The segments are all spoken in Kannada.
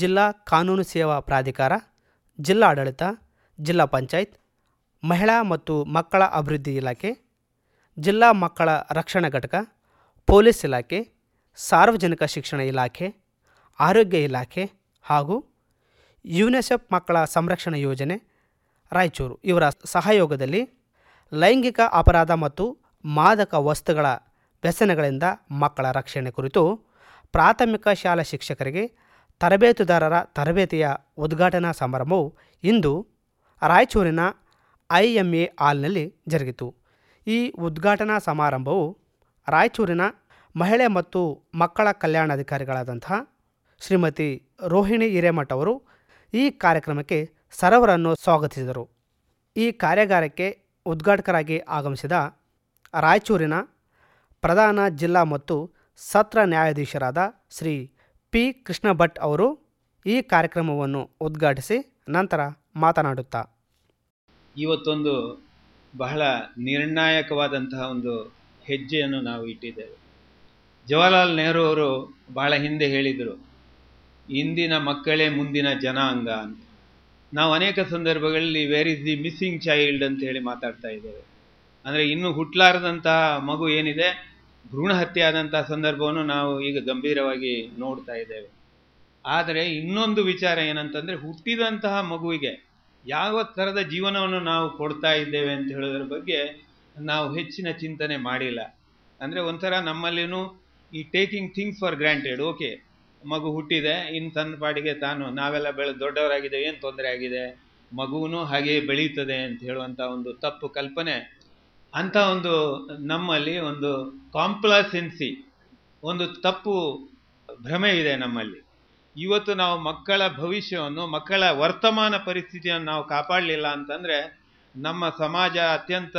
ಜಿಲ್ಲಾ ಕಾನೂನು ಸೇವಾ ಪ್ರಾಧಿಕಾರ, ಜಿಲ್ಲಾಡಳಿತ, ಜಿಲ್ಲಾ ಪಂಚಾಯತ್, ಮಹಿಳಾ ಮತ್ತು ಮಕ್ಕಳ ಅಭಿವೃದ್ಧಿ ಇಲಾಖೆ, ಜಿಲ್ಲಾ ಮಕ್ಕಳ ರಕ್ಷಣಾ ಘಟಕ, ಪೊಲೀಸ್ ಇಲಾಖೆ, ಸಾರ್ವಜನಿಕ ಶಿಕ್ಷಣ ಇಲಾಖೆ, ಆರೋಗ್ಯ ಇಲಾಖೆ ಹಾಗೂ ಯುನಿಸೆಫ್ ಮಕ್ಕಳ ಸಂರಕ್ಷಣಾ ಯೋಜನೆ, ರಾಯಚೂರು. ಇವರ ಸಹಯೋಗದಲ್ಲಿ ಲೈಂಗಿಕ ಅಪರಾಧ ಮತ್ತು ಮಾದಕ ವಸ್ತುಗಳ ವ್ಯಸನಗಳಿಂದ ಮಕ್ಕಳ ರಕ್ಷಣೆ ಕುರಿತು ಪ್ರಾಥಮಿಕ ಶಾಲಾ ಶಿಕ್ಷಕರಿಗೆ ತರಬೇತುದಾರರ ತರಬೇತಿಯ ಉದ್ಘಾಟನಾ ಸಮಾರಂಭವು ಇಂದು ರಾಯಚೂರಿನ ಐ ಎಂ ಎ ಹಾಲ್ನಲ್ಲಿ ಜರುಗಿತು. ಈ ಉದ್ಘಾಟನಾ ಸಮಾರಂಭವು ರಾಯಚೂರಿನ ಮಹಿಳೆ ಮತ್ತು ಮಕ್ಕಳ ಕಲ್ಯಾಣಾಧಿಕಾರಿಗಳಾದಂತಹ ಶ್ರೀಮತಿ ರೋಹಿಣಿ ಹಿರೇಮಠ ಅವರು ಈ ಕಾರ್ಯಕ್ರಮಕ್ಕೆ ಸರವರನ್ನು ಸ್ವಾಗತಿಸಿದರು. ಈ ಕಾರ್ಯಾಗಾರಕ್ಕೆ ಉದ್ಘಾಟಕರಾಗಿ ಆಗಮಿಸಿದ ರಾಯಚೂರಿನ ಪ್ರಧಾನ ಜಿಲ್ಲಾ ಮತ್ತು ಸತ್ರ ನ್ಯಾಯಾಧೀಶರಾದ ಶ್ರೀ ಪಿ ಕೃಷ್ಣ ಭಟ್ ಅವರು ಈ ಕಾರ್ಯಕ್ರಮವನ್ನು ಉದ್ಘಾಟಿಸಿ ನಂತರ ಮಾತನಾಡುತ್ತಾ. ಇವತ್ತೊಂದು ಬಹಳ ನಿರ್ಣಾಯಕವಾದಂತಹ ಒಂದು ಹೆಜ್ಜೆಯನ್ನು ನಾವು ಇಟ್ಟಿದ್ದೇವೆ. ಜವಾಹರಲಾಲ್ ನೆಹರು ಅವರು ಬಹಳ ಹಿಂದೆ ಹೇಳಿದರು, ಇಂದಿನ ಮಕ್ಕಳೇ ಮುಂದಿನ ಜನಾಂಗ ಅಂತ. ನಾವು ಅನೇಕ ಸಂದರ್ಭಗಳಲ್ಲಿ where is the missing child ಅಂತ ಹೇಳಿ ಮಾತಾಡ್ತಾ ಇದ್ದೇವೆ. ಅಂದರೆ ಇನ್ನೂ ಹುಟ್ಲಾರದಂತಹ ಮಗು ಏನಿದೆ? ಭ್ರೂಣ ಹತ್ಯೆ ಆದಂತಹ ಸಂದರ್ಭವನ್ನು ನಾವು ಈಗ ಗಂಭೀರವಾಗಿ ನೋಡ್ತಾ ಇದ್ದೇವೆ. ಆದರೆ ಇನ್ನೊಂದು ವಿಚಾರ ಏನಂತಂದರೆ ಹುಟ್ಟಿದಂತಹ ಮಗುವಿಗೆ ಯಾವ ಥರದ ಜೀವನವನ್ನು ನಾವು ಕೊಡ್ತಾ ಇದ್ದೇವೆ ಅಂತ ಹೇಳೋದ್ರ ಬಗ್ಗೆ ನಾವು ಹೆಚ್ಚಿನ ಚಿಂತನೆ ಮಾಡಿಲ್ಲ. ಅಂದರೆ ಒಂಥರ ನಮ್ಮಲ್ಲಿನೂ ಈ taking things for granted okay ಮಗು ಹುಟ್ಟಿದೆ ಇನ್ನು ತನ್ನ ಪಾಡಿಗೆ ತಾನು ನಾವೆಲ್ಲ ಬೆಳೆ ದೊಡ್ಡವರಾಗಿದೆ ಏನು ತೊಂದರೆ ಆಗಿದೆ ಮಗುವೂ ಹಾಗೆ ಬೆಳೀತದೆ ಅಂತ ಹೇಳುವಂಥ ಒಂದು ತಪ್ಪು ಕಲ್ಪನೆ ಅಂಥ ಒಂದು ನಮ್ಮಲ್ಲಿ ಒಂದು ಕಾಂಪ್ಲಸೆನ್ಸಿ ಒಂದು ತಪ್ಪು ಭ್ರಮೆ ಇದೆ ನಮ್ಮಲ್ಲಿ. ಇವತ್ತು ನಾವು ಮಕ್ಕಳ ಭವಿಷ್ಯವನ್ನು, ಮಕ್ಕಳ ವರ್ತಮಾನ ಪರಿಸ್ಥಿತಿಯನ್ನು ನಾವು ಕಾಪಾಡಲಿಲ್ಲ ಅಂತಂದರೆ ನಮ್ಮ ಸಮಾಜ ಅತ್ಯಂತ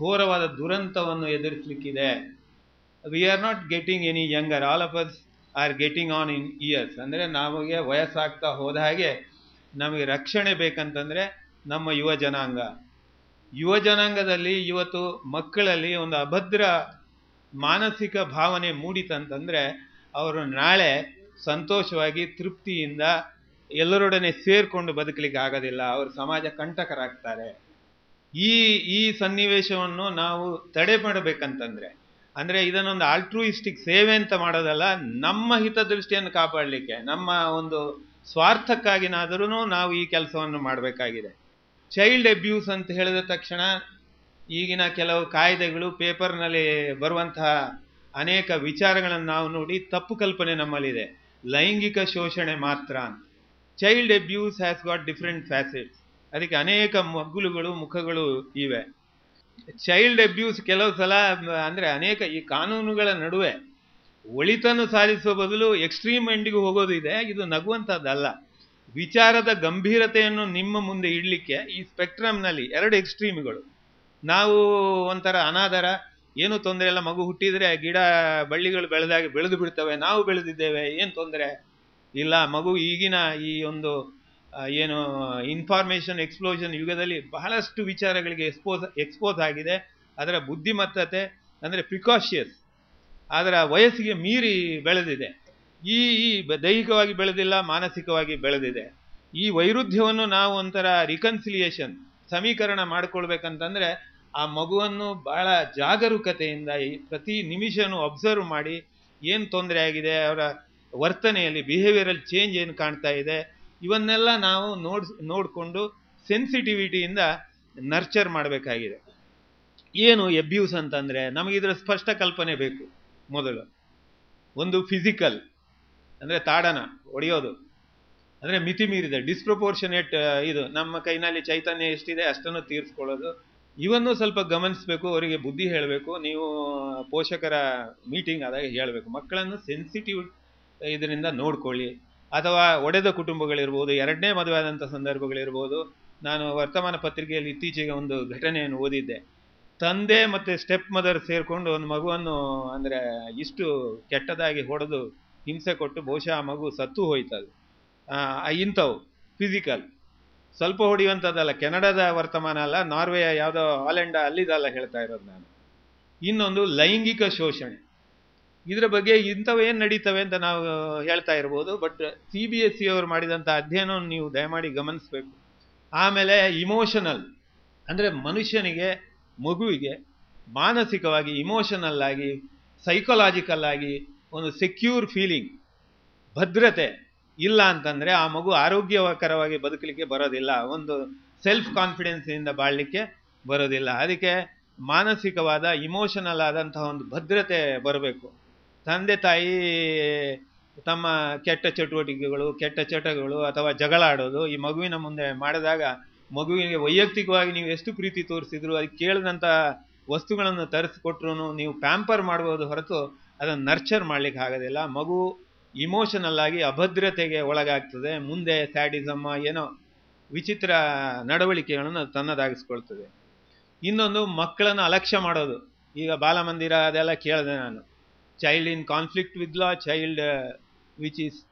ಘೋರವಾದ ದುರಂತವನ್ನು ಎದುರಿಸಲಿಕ್ಕಿದೆ. We are not getting any younger all of us are getting on in years ಅಂದರೆ ನಮಗೆ ವಯಸ್ಸಾಗ್ತಾ ಹೋದ ಹಾಗೆ ನಮಗೆ ರಕ್ಷಣೆ ಬೇಕಂತಂದರೆ ನಮ್ಮ ಯುವ ಜನಾಂಗ. ಯುವ ಜನಾಂಗದಲ್ಲಿ ಇವತ್ತು ಮಕ್ಕಳಲ್ಲಿ ಒಂದು ಅಭದ್ರ ಮಾನಸಿಕ ಭಾವನೆ ಮೂಡಿತಂತಂದರೆ ಅವರು ನಾಳೆ ಸಂತೋಷವಾಗಿ, ತೃಪ್ತಿಯಿಂದ ಎಲ್ಲರೊಡನೆ ಸೇರಿಕೊಂಡು ಬದುಕಲಿಕ್ಕೆ ಆಗೋದಿಲ್ಲ. ಅವರು ಸಮಾಜ ಕಂಟಕರಾಗ್ತಾರೆ. ಈ ಈ ಸನ್ನಿವೇಶವನ್ನು ನಾವು ತಡೆ ಮಾಡಬೇಕಂತಂದರೆ, ಅಂದರೆ ಇದನ್ನೊಂದು ಆಲ್ಟ್ರೂಯಿಸ್ಟಿಕ್ ಸೇವೆ ಅಂತ ಮಾಡೋದಲ್ಲ, ನಮ್ಮ ಹಿತದೃಷ್ಟಿಯನ್ನು ಕಾಪಾಡಲಿಕ್ಕೆ, ನಮ್ಮ ಒಂದು ಸ್ವಾರ್ಥಕ್ಕಾಗಿನಾದರೂ ನಾವು ಈ ಕೆಲಸವನ್ನು ಮಾಡಬೇಕಾಗಿದೆ. ಚೈಲ್ಡ್ ಅಬ್ಯೂಸ್ ಅಂತ ಹೇಳಿದ ತಕ್ಷಣ ಈಗಿನ ಕೆಲವು ಕಾಯ್ದೆಗಳು ಪೇಪರ್ನಲ್ಲಿ ಬರುವಂತಹ ಅನೇಕ ವಿಚಾರಗಳನ್ನು ನಾವು ನೋಡಿ ತಪ್ಪು ಕಲ್ಪನೆ ನಮ್ಮಲ್ಲಿದೆ. ಲೈಂಗಿಕ ಶೋಷಣೆ ಮಾತ್ರ ಅಂತ. Child abuse has got different facets ಅದಕ್ಕೆ ಅನೇಕ ಮಗ್ಗುಲುಗಳು, ಮುಖಗಳು ಇವೆ. ಚೈಲ್ಡ್ ಅಬ್ಯೂಸ್ ಕೆಲವು ಸಲ ಅಂದರೆ ಅನೇಕ ಈ ಕಾನೂನುಗಳ ನಡುವೆ ಒಳಿತನ್ನು ಸಾಧಿಸುವ ಬದಲು ಎಕ್ಸ್ಟ್ರೀಮ್ ಎಂಡಿಗೂ ಹೋಗೋದು ಇದೆ. ಇದು ನಗುವಂಥದ್ದಲ್ಲ ವಿಚಾರದ ಗಂಭೀರತೆಯನ್ನು ನಿಮ್ಮ ಮುಂದೆ ಇಡಲಿಕ್ಕೆ ಈ ಸ್ಪೆಕ್ಟ್ರಮ್ನಲ್ಲಿ ಎರಡು ಎಕ್ಸ್ಟ್ರೀಮ್ಗಳು. ನಾವು ಒಂಥರ ಅನಾದರ, ಏನು ತೊಂದರೆ ಇಲ್ಲ, ಮಗು ಹುಟ್ಟಿದರೆ ಗಿಡ ಬಳ್ಳಿಗಳು ಬೆಳೆದಾಗಿ ಬೆಳೆದು ಬಿಡ್ತವೆ, ನಾವು ಬೆಳೆದಿದ್ದೇವೆ, ಏನು ತೊಂದರೆ ಇಲ್ಲ. ಮಗು ಈಗಿನ ಈ ಒಂದು ಏನು ಇನ್ಫಾರ್ಮೇಷನ್ ಎಕ್ಸ್ಪ್ಲೋಷನ್ ಯುಗದಲ್ಲಿ ಬಹಳಷ್ಟು ವಿಚಾರಗಳಿಗೆ ಎಕ್ಸ್ಪೋಸ್ ಎಕ್ಸ್ಪೋಸ್ ಆಗಿದೆ. ಅದರ ಬುದ್ಧಿಮತ್ತತೆ ಅಂದರೆ ಪ್ರಿಕಾಷಿಯಸ್ ಅದರ ವಯಸ್ಸಿಗೆ ಮೀರಿ ಬೆಳೆದಿದೆ. ಈ ದೈಹಿಕವಾಗಿ ಬೆಳೆದಿಲ್ಲ, ಮಾನಸಿಕವಾಗಿ ಬೆಳೆದಿದೆ. ಈ ವೈರುಧ್ಯವನ್ನು ನಾವು ಒಂಥರ ರಿಕನ್ಸಿಲಿಯೇಷನ್ ಸಮೀಕರಣ ಮಾಡಿಕೊಳ್ಬೇಕಂತಂದ್ರೆ ಆ ಮಗುವನ್ನು ಬಹಳ ಜಾಗರೂಕತೆಯಿಂದ ಪ್ರತಿ ನಿಮಿಷನೂ ಅಬ್ಸರ್ವ್ ಮಾಡಿ ಏನು ತೊಂದರೆ ಆಗಿದೆ, ಅವರ ವರ್ತನೆಯಲ್ಲಿ ಬಿಹೇವಿಯರಲ್ ಚೇಂಜ್ ಏನು ಕಾಣ್ತಾ ಇದೆ, ಇವನ್ನೆಲ್ಲ ನಾವು ನೋಡ್ ನೋಡಿಕೊಂಡು ಸೆನ್ಸಿಟಿವಿಟಿಯಿಂದ ನರ್ಚರ್ ಮಾಡಬೇಕಾಗಿದೆ. ಏನು ಎಬ್ಯೂಸ್ ಅಂತಂದರೆ ನಮಗಿದ್ರ ಸ್ಪಷ್ಟ ಕಲ್ಪನೆ ಬೇಕು ಮೊದಲು. ಒಂದು ಫಿಸಿಕಲ್ ಅಂದರೆ ತಾಡನ ಒಡೆಯೋದು. ಅಂದರೆ ಮಿತಿ ಮೀರಿದೆ ಡಿಸ್ಪ್ರಪೋರ್ಷನೇಟ್ ಇದು ನಮ್ಮ ಕೈನಲ್ಲಿ ಚೈತನ್ಯ ಎಷ್ಟಿದೆ ಅಷ್ಟನ್ನು ತೀರಿಸ್ಕೊಳ್ಳೋದು. ಇವನ್ನು ಸ್ವಲ್ಪ ಗಮನಿಸಬೇಕು, ಅವರಿಗೆ ಬುದ್ಧಿ ಹೇಳಬೇಕು, ನೀವು ಪೋಷಕರ ಮೀಟಿಂಗ್ ಆದಾಗ ಹೇಳಬೇಕು. ಮಕ್ಕಳನ್ನು ಸೆನ್ಸಿಟಿವ್ ಇದರಿಂದ ನೋಡ್ಕೊಳ್ಳಿ. ಅಥವಾ ಒಡೆದ ಕುಟುಂಬಗಳಿರ್ಬೋದು, ಎರಡನೇ ಮದುವೆ ಆದಂಥ ಸಂದರ್ಭಗಳಿರ್ಬೋದು. ನಾನು ವರ್ತಮಾನ ಪತ್ರಿಕೆಯಲ್ಲಿ ಇತ್ತೀಚೆಗೆ ಒಂದು ಘಟನೆಯನ್ನು ಓದಿದ್ದೆ. ತಂದೆ ಮತ್ತು ಸ್ಟೆಪ್ ಮದರ್ ಸೇರಿಕೊಂಡು ಒಂದು ಮಗುವನ್ನು, ಅಂದರೆ ಇಷ್ಟು ಕೆಟ್ಟದಾಗಿ ಹೊಡೆದು ಹಿಂಸೆ ಕೊಟ್ಟು ಬಹುಶಃ ಆ ಮಗು ಸತ್ತು ಹೋಯ್ತದೆ. ಇಂಥವು ಫಿಸಿಕಲ್ ಸ್ವಲ್ಪ ಹೊಡೆಯುವಂಥದ್ದಲ್ಲ, ಕೆನಡಾದ ವರ್ತಮಾನ ಅಲ್ಲ, ನಾರ್ವೆಯ ಯಾವುದೋ ಹಾಲೆಂಡ ಅಲ್ಲಿದಲ್ಲ ಹೇಳ್ತಾ ಇರೋದು ನಾನು. ಇನ್ನೊಂದು ಲೈಂಗಿಕ ಶೋಷಣೆ. ಇದರ ಬಗ್ಗೆ ಇಂಥವೇನು ನಡೀತವೆ ಅಂತ ನಾವು ಹೇಳ್ತಾ ಇರ್ಬೋದು but C B S C ಅವರು ಮಾಡಿದಂಥ ಅಧ್ಯಯನವನ್ನು ನೀವು ದಯಮಾಡಿ ಗಮನಿಸಬೇಕು. ಆಮೇಲೆ ಇಮೋಷನಲ್ ಅಂದರೆ ಮನುಷ್ಯನಿಗೆ, ಮಗುವಿಗೆ ಮಾನಸಿಕವಾಗಿ ಇಮೋಷನಲ್ ಆಗಿ ಸೈಕಲಾಜಿಕಲ್ ಆಗಿ ಒಂದು ಸೆಕ್ಯೂರ್ ಫೀಲಿಂಗ್ ಭದ್ರತೆ ಇಲ್ಲ ಅಂತಂದರೆ ಆ ಮಗು ಆರೋಗ್ಯಕರವಾಗಿ ಬದುಕಲಿಕ್ಕೆ ಬರೋದಿಲ್ಲ, ಒಂದು ಸೆಲ್ಫ್ ಕಾನ್ಫಿಡೆನ್ಸಿನಿಂದ ಬಾಳಲಿಕ್ಕೆ ಬರೋದಿಲ್ಲ. ಅದಕ್ಕೆ ಮಾನಸಿಕವಾದ ಇಮೋಷನಲ್ ಆದಂತಹ ಒಂದು ಭದ್ರತೆ ಬರಬೇಕು. ತಂದೆ ತಾಯಿ ತಮ್ಮ ಕೆಟ್ಟ ಚಟುವಟಿಕೆಗಳು, ಕೆಟ್ಟ ಚಟಗಳು ಅಥವಾ ಜಗಳ ಆಡೋದು ಈ ಮಗುವಿನ ಮುಂದೆ ಮಾಡಿದಾಗ ಮಗುವಿಗೆ ವೈಯಕ್ತಿಕವಾಗಿ ನೀವು ಎಷ್ಟು ಪ್ರೀತಿ ತೋರಿಸಿದ್ರು ಅದಕ್ಕೆ ಕೇಳಿದಂಥ ವಸ್ತುಗಳನ್ನು ತರಿಸಿಕೊಟ್ರು ನೀವು ಪ್ಯಾಂಪರ್ ಮಾಡ್ಬೋದು ಹೊರತು ಅದನ್ನು ನರ್ಚರ್ ಮಾಡಲಿಕ್ಕೆ ಆಗೋದಿಲ್ಲ. ಮಗು ಇಮೋಷನಲ್ ಆಗಿ ಅಭದ್ರತೆಗೆ ಒಳಗಾಗ್ತದೆ. ಮುಂದೆ ಸ್ಯಾಡಿಸಮ್ಮ ಏನೋ ವಿಚಿತ್ರ ನಡವಳಿಕೆಗಳನ್ನು ತನ್ನದಾಗಿಸ್ಕೊಳ್ತದೆ. ಇನ್ನೊಂದು ಮಕ್ಕಳನ್ನು ಅಲಕ್ಷ್ಯ ಮಾಡೋದು. ಈಗ ಬಾಲಮಂದಿರ ಅದೆಲ್ಲ ಕೇಳಿದೆ ನಾನು. Child in conflict with law child which is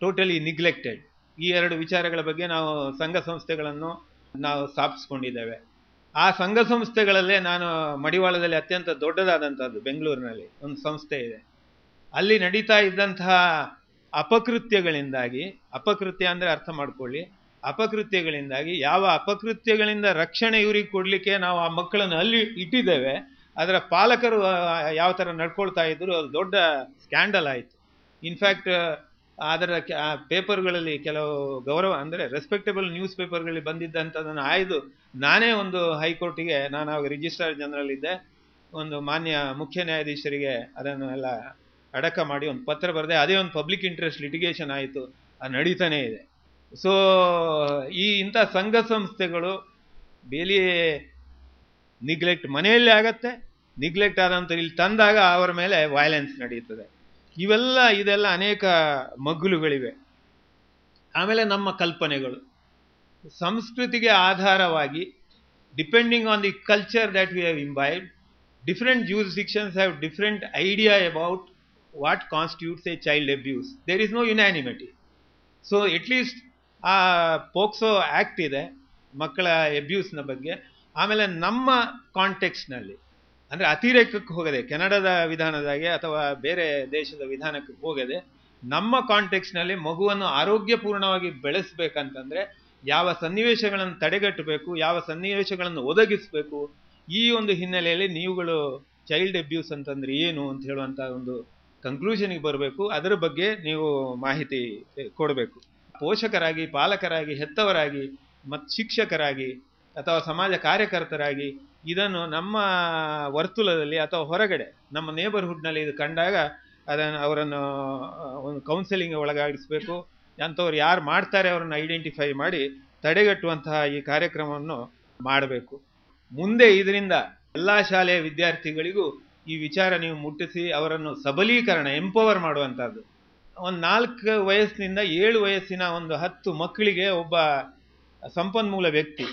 totally neglected ಈ ಎರಡು ವಿಚಾರಗಳ ಬಗ್ಗೆ ನಾವು ಸಂಘ ಸಂಸ್ಥೆಗಳನ್ನು ನಾವು ಸ್ಥಾಪಿಸ್ಕೊಂಡಿದ್ದೇವೆ. ಆ ಸಂಘ ಸಂಸ್ಥೆಗಳಲ್ಲೇ ನಾನು ಮಡಿವಾಳದಲ್ಲಿ ಅತ್ಯಂತ ದೊಡ್ಡದಾದಂಥದ್ದು, ಬೆಂಗಳೂರಿನಲ್ಲಿ ಒಂದು ಸಂಸ್ಥೆ ಇದೆ. ಅಲ್ಲಿ ನಡೀತಾ ಇದ್ದಂತಹ ಅಪಕೃತ್ಯಗಳಿಂದಾಗಿ, ಅಪಕೃತ್ಯ ಅಂದರೆ ಅರ್ಥ ಮಾಡ್ಕೊಳ್ಳಿ, ಅಪಕೃತ್ಯಗಳಿಂದಾಗಿ ಯಾವ ಅಪಕೃತ್ಯಗಳಿಂದ ರಕ್ಷಣೆ ಇವ್ರಿಗೆ ಕೊಡಲಿಕ್ಕೆ ನಾವು ಆ ಮಕ್ಕಳನ್ನು ಅಲ್ಲಿ ಇಟ್ಟಿದ್ದೇವೆ, ಅದರ ಪಾಲಕರು ಯಾವ ಥರ ನಡ್ಕೊಳ್ತಾ ಇದ್ದರು ಅದು ದೊಡ್ಡ ಸ್ಕ್ಯಾಂಡಲ್ ಆಯಿತು. ಇನ್ಫ್ಯಾಕ್ಟ್ ಅದರ ಪೇಪರ್ಗಳಲ್ಲಿ ಕೆಲವು ಗೌರವ ಅಂದರೆ ರೆಸ್ಪೆಕ್ಟೇಬಲ್ ನ್ಯೂಸ್ ಪೇಪರ್ಗಳಲ್ಲಿ ಬಂದಿದ್ದಂಥದ್ದನ್ನು ಆಯ್ದು ನಾನೇ ಒಂದು ಹೈಕೋರ್ಟಿಗೆ, ನಾನು ಆವಾಗ ರಿಜಿಸ್ಟ್ರಾರ್ ಜನರಲ್ ಇದ್ದೆ, ಒಂದು ಮಾನ್ಯ ಮುಖ್ಯ ನ್ಯಾಯಾಧೀಶರಿಗೆ ಅದನ್ನು ಎಲ್ಲ ಅಡಕ ಮಾಡಿ ಒಂದು ಪತ್ರ ಬರೆದೆ, ಅದೇ ಒಂದು ಪಬ್ಲಿಕ್ ಇಂಟ್ರೆಸ್ಟ್ ಲಿಟಿಗೇಷನ್ ಆಯಿತು, ಅದು ನಡೀತಾನೇ ಇದೆ. ಸೊ ಈ ಇಂಥ ಸಂಘ ಸಂಸ್ಥೆಗಳು ಬೇಲಿ ನಿಗ್ಲೆಕ್ಟ್ ಮನೆಯಲ್ಲಿ ಆಗತ್ತೆ ನಿಗ್ಲೆಕ್ಟ್ ಆದಂಥ ಇಲ್ಲಿ ತಂದಾಗ ಅವರ ಮೇಲೆ ವಾಯಲೆನ್ಸ್ ನಡೆಯುತ್ತದೆ ಇವೆಲ್ಲ ಇದೆಲ್ಲ ಅನೇಕ ಮಗ್ಗುಲುಗಳಿವೆ. ಆಮೇಲೆ ನಮ್ಮ ಕಲ್ಪನೆಗಳು. ಸಂಸ್ಕೃತಿಗೆ ಆಧಾರವಾಗಿ depending on the culture that we have imbibed different sections have different idea about what constitutes a child abuse there is no unanimity so at least ಆ ಪೋಕ್ಸೋ ಆ್ಯಕ್ಟ್ ಇದೆ, ಮಕ್ಕಳ ಎಬ್ಯೂಸ್ನ ಬಗ್ಗೆ. ಆಮೇಲೆ ನಮ್ಮ ಕಾಂಟೆಕ್ಸ್ನಲ್ಲಿ ಅಂದರೆ ಅತಿರೇಕಕ್ಕೆ ಹೋಗದೆ, ಕೆನಡಾದ ವಿಧಾನದಾಗೆ ಅಥವಾ ಬೇರೆ ದೇಶದ ವಿಧಾನಕ್ಕೆ ಹೋಗದೆ, ನಮ್ಮ ಕಾಂಟೆಕ್ಸ್ನಲ್ಲಿ ಮಗುವನ್ನು ಆರೋಗ್ಯಪೂರ್ಣವಾಗಿ ಬೆಳೆಸಬೇಕಂತಂದರೆ ಯಾವ ಸನ್ನಿವೇಶಗಳನ್ನು ತಡೆಗಟ್ಟಬೇಕು, ಯಾವ ಸನ್ನಿವೇಶಗಳನ್ನು ಒದಗಿಸಬೇಕು, ಈ ಒಂದು ಹಿನ್ನೆಲೆಯಲ್ಲಿ ನೀವುಗಳು ಚೈಲ್ಡ್ ಅಬ್ಯೂಸ್ ಅಂತಂದ್ರೆ ಏನು ಅಂತ ಹೇಳುವಂಥ ಒಂದು ಕನ್ಕ್ಲೂಷನ್ಗೆ ಬರಬೇಕು. ಅದರ ಬಗ್ಗೆ ನೀವು ಮಾಹಿತಿ ಕೊಡಬೇಕು. ಪೋಷಕರಾಗಿ, ಪಾಲಕರಾಗಿ, ಹೆತ್ತವರಾಗಿ ಮತ್ತು ಶಿಕ್ಷಕರಾಗಿ ಅಥವಾ ಸಮಾಜ ಕಾರ್ಯಕರ್ತರಾಗಿ ಇದನ್ನು ನಮ್ಮ ವರ್ತುಲದಲ್ಲಿ ಅಥವಾ ಹೊರಗಡೆ, ನಮ್ಮ ನೇಬರ್ಹುಡ್ನಲ್ಲಿ ಇದು ಕಂಡಾಗ ಅದನ್ನು ಅವರನ್ನು ಒಂದು ಕೌನ್ಸೆಲಿಂಗ್ ಒಳಗಾಗಿಸಬೇಕು. ಅಂಥವ್ರು ಯಾರು ಮಾಡ್ತಾರೆ ಅವರನ್ನು ಐಡೆಂಟಿಫೈ ಮಾಡಿ ತಡೆಗಟ್ಟುವಂತಹ ಈ ಕಾರ್ಯಕ್ರಮವನ್ನು ಮಾಡಬೇಕು. ಮುಂದೆ ಇದರಿಂದ ಎಲ್ಲ ಶಾಲೆಯ ವಿದ್ಯಾರ್ಥಿಗಳಿಗೂ ಈ ವಿಚಾರ ನೀವು ಮುಟ್ಟಿಸಿ, ಅವರನ್ನು ಸಬಲೀಕರಣ ಎಂಪವರ್ ಮಾಡುವಂಥದ್ದು. ಒಂದು ನಾಲ್ಕು ವಯಸ್ಸಿನಿಂದ ಏಳು ವಯಸ್ಸಿನ ಒಂದು ಹತ್ತು ಮಕ್ಕಳಿಗೆ ಒಬ್ಬ ಸಂಪನ್ಮೂಲ ವ್ಯಕ್ತಿ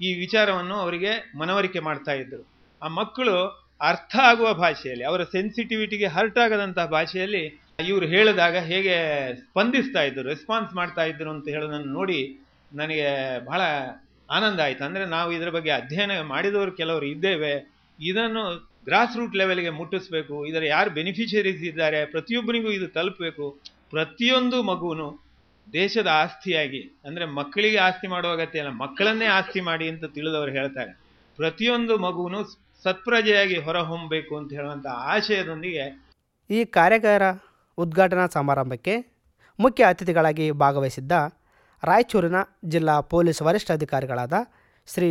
ಈ ವಿಚಾರವನ್ನು ಅವರಿಗೆ ಮನವರಿಕೆ ಮಾಡ್ತಾ ಇದ್ದರು ಆ ಮಕ್ಕಳು ಅರ್ಥ ಆಗುವ ಭಾಷೆಯಲ್ಲಿ, ಅವರ ಸೆನ್ಸಿಟಿವಿಟಿಗೆ ಹರ್ಟ್ ಆಗದಂತಹ ಭಾಷೆಯಲ್ಲಿ ಇವರು ಹೇಳಿದಾಗ ಹೇಗೆ ಸ್ಪಂದಿಸ್ತಾ ಇದ್ದರು ರೆಸ್ಪಾನ್ಸ್ ಮಾಡ್ತಾ ಇದ್ದರು ಅಂತ ಹೇಳೋದನ್ನು ನೋಡಿ ನನಗೆ ಬಹಳ ಆನಂದ ಆಯಿತು. ಅಂದರೆ ನಾವು ಇದರ ಬಗ್ಗೆ ಅಧ್ಯಯನ ಮಾಡಿದವರು ಕೆಲವರು ಇದ್ದೇವೆ. ಇದನ್ನು ಗ್ರಾಸ್ ರೂಟ್ ಲೆವೆಲ್ಗೆ ಮುಟ್ಟಿಸ್ಬೇಕು. ಇದರ ಯಾರು ಬೆನಿಫಿಷರೀಸ್ ಇದ್ದಾರೆ ಪ್ರತಿಯೊಬ್ಬರಿಗೂ ಇದು ತಲುಪಬೇಕು. ಪ್ರತಿಯೊಂದು ಮಗುನು ದೇಶದ ಆಸ್ತಿಯಾಗಿ ಅಂದರೆ ಮಕ್ಕಳಿಗೆ ಆಸ್ತಿ ಮಾಡುವ ಅಗತ್ಯ ಇಲ್ಲ. ಮಕ್ಕಳನ್ನೇ ಆಸ್ತಿ ಮಾಡಿ ಅಂತ ತಿಳಿದವರು ಹೇಳ್ತಾರೆ. ಪ್ರತಿಯೊಂದು ಮಗುನು ಸತ್ಪ್ರಜೆಯಾಗಿ ಹೊರಹೊಮ್ಮಬೇಕು ಅಂತ ಹೇಳುವಂಥ ಆಶಯದೊಂದಿಗೆ ಈ ಕಾರ್ಯಾಗಾರ ಉದ್ಘಾಟನಾ ಸಮಾರಂಭಕ್ಕೆ ಮುಖ್ಯ ಅತಿಥಿಗಳಾಗಿ ಭಾಗವಹಿಸಿದ್ದ ರಾಯಚೂರಿನ ಜಿಲ್ಲಾ ಪೊಲೀಸ್ ವರಿಷ್ಠಾಧಿಕಾರಿಗಳಾದ ಶ್ರೀ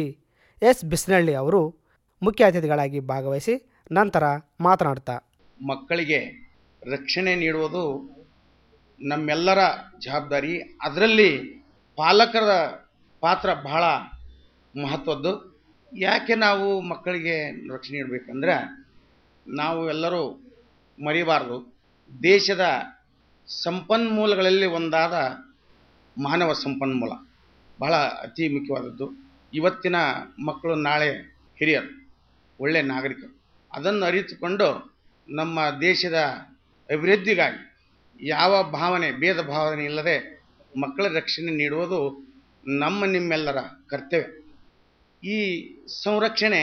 ಎಸ್ ಬಿಸ್ನಳ್ಳಿ ಅವರು ಮುಖ್ಯ ಅತಿಥಿಗಳಾಗಿ ಭಾಗವಹಿಸಿ ನಂತರ ಮಾತನಾಡ್ತಾ ಮಕ್ಕಳಿಗೆ ರಕ್ಷಣೆ ನೀಡುವುದು ನಮ್ಮೆಲ್ಲರ ಜವಾಬ್ದಾರಿ. ಅದರಲ್ಲಿ ಪಾಲಕರ ಪಾತ್ರ ಬಹಳ ಮಹತ್ವದ್ದು. ಯಾಕೆ ನಾವು ಮಕ್ಕಳಿಗೆ ರಕ್ಷಣೆ ನೀಡಬೇಕಂದ್ರೆ, ನಾವು ಎಲ್ಲರೂ ಮರಿಬಾರ್ದು. ದೇಶದ ಸಂಪನ್ಮೂಲಗಳಲ್ಲಿ ಒಂದಾದ ಮಾನವ ಸಂಪನ್ಮೂಲ. ಬಹಳ ಅತಿ ಮುಖ್ಯವಾದದ್ದು. ಇವತ್ತಿನ ಮಕ್ಕಳು ನಾಳೆ ಹಿರಿಯರು ಒಳ್ಳೆಯ ನಾಗರಿಕರು. ಅದನ್ನು ಅರಿತುಕೊಂಡು ನಮ್ಮ ದೇಶದ ಅಭಿವೃದ್ಧಿಗಾಗಿ ಯಾವ ಭಾವನೆ, ಭೇದ ಭಾವನೆ ಇಲ್ಲದೆ ಮಕ್ಕಳ ರಕ್ಷಣೆ ನೀಡುವುದು ನಮ್ಮ ನಿಮ್ಮೆಲ್ಲರ ಕರ್ತವ್ಯ. ಈ ಸಂರಕ್ಷಣೆ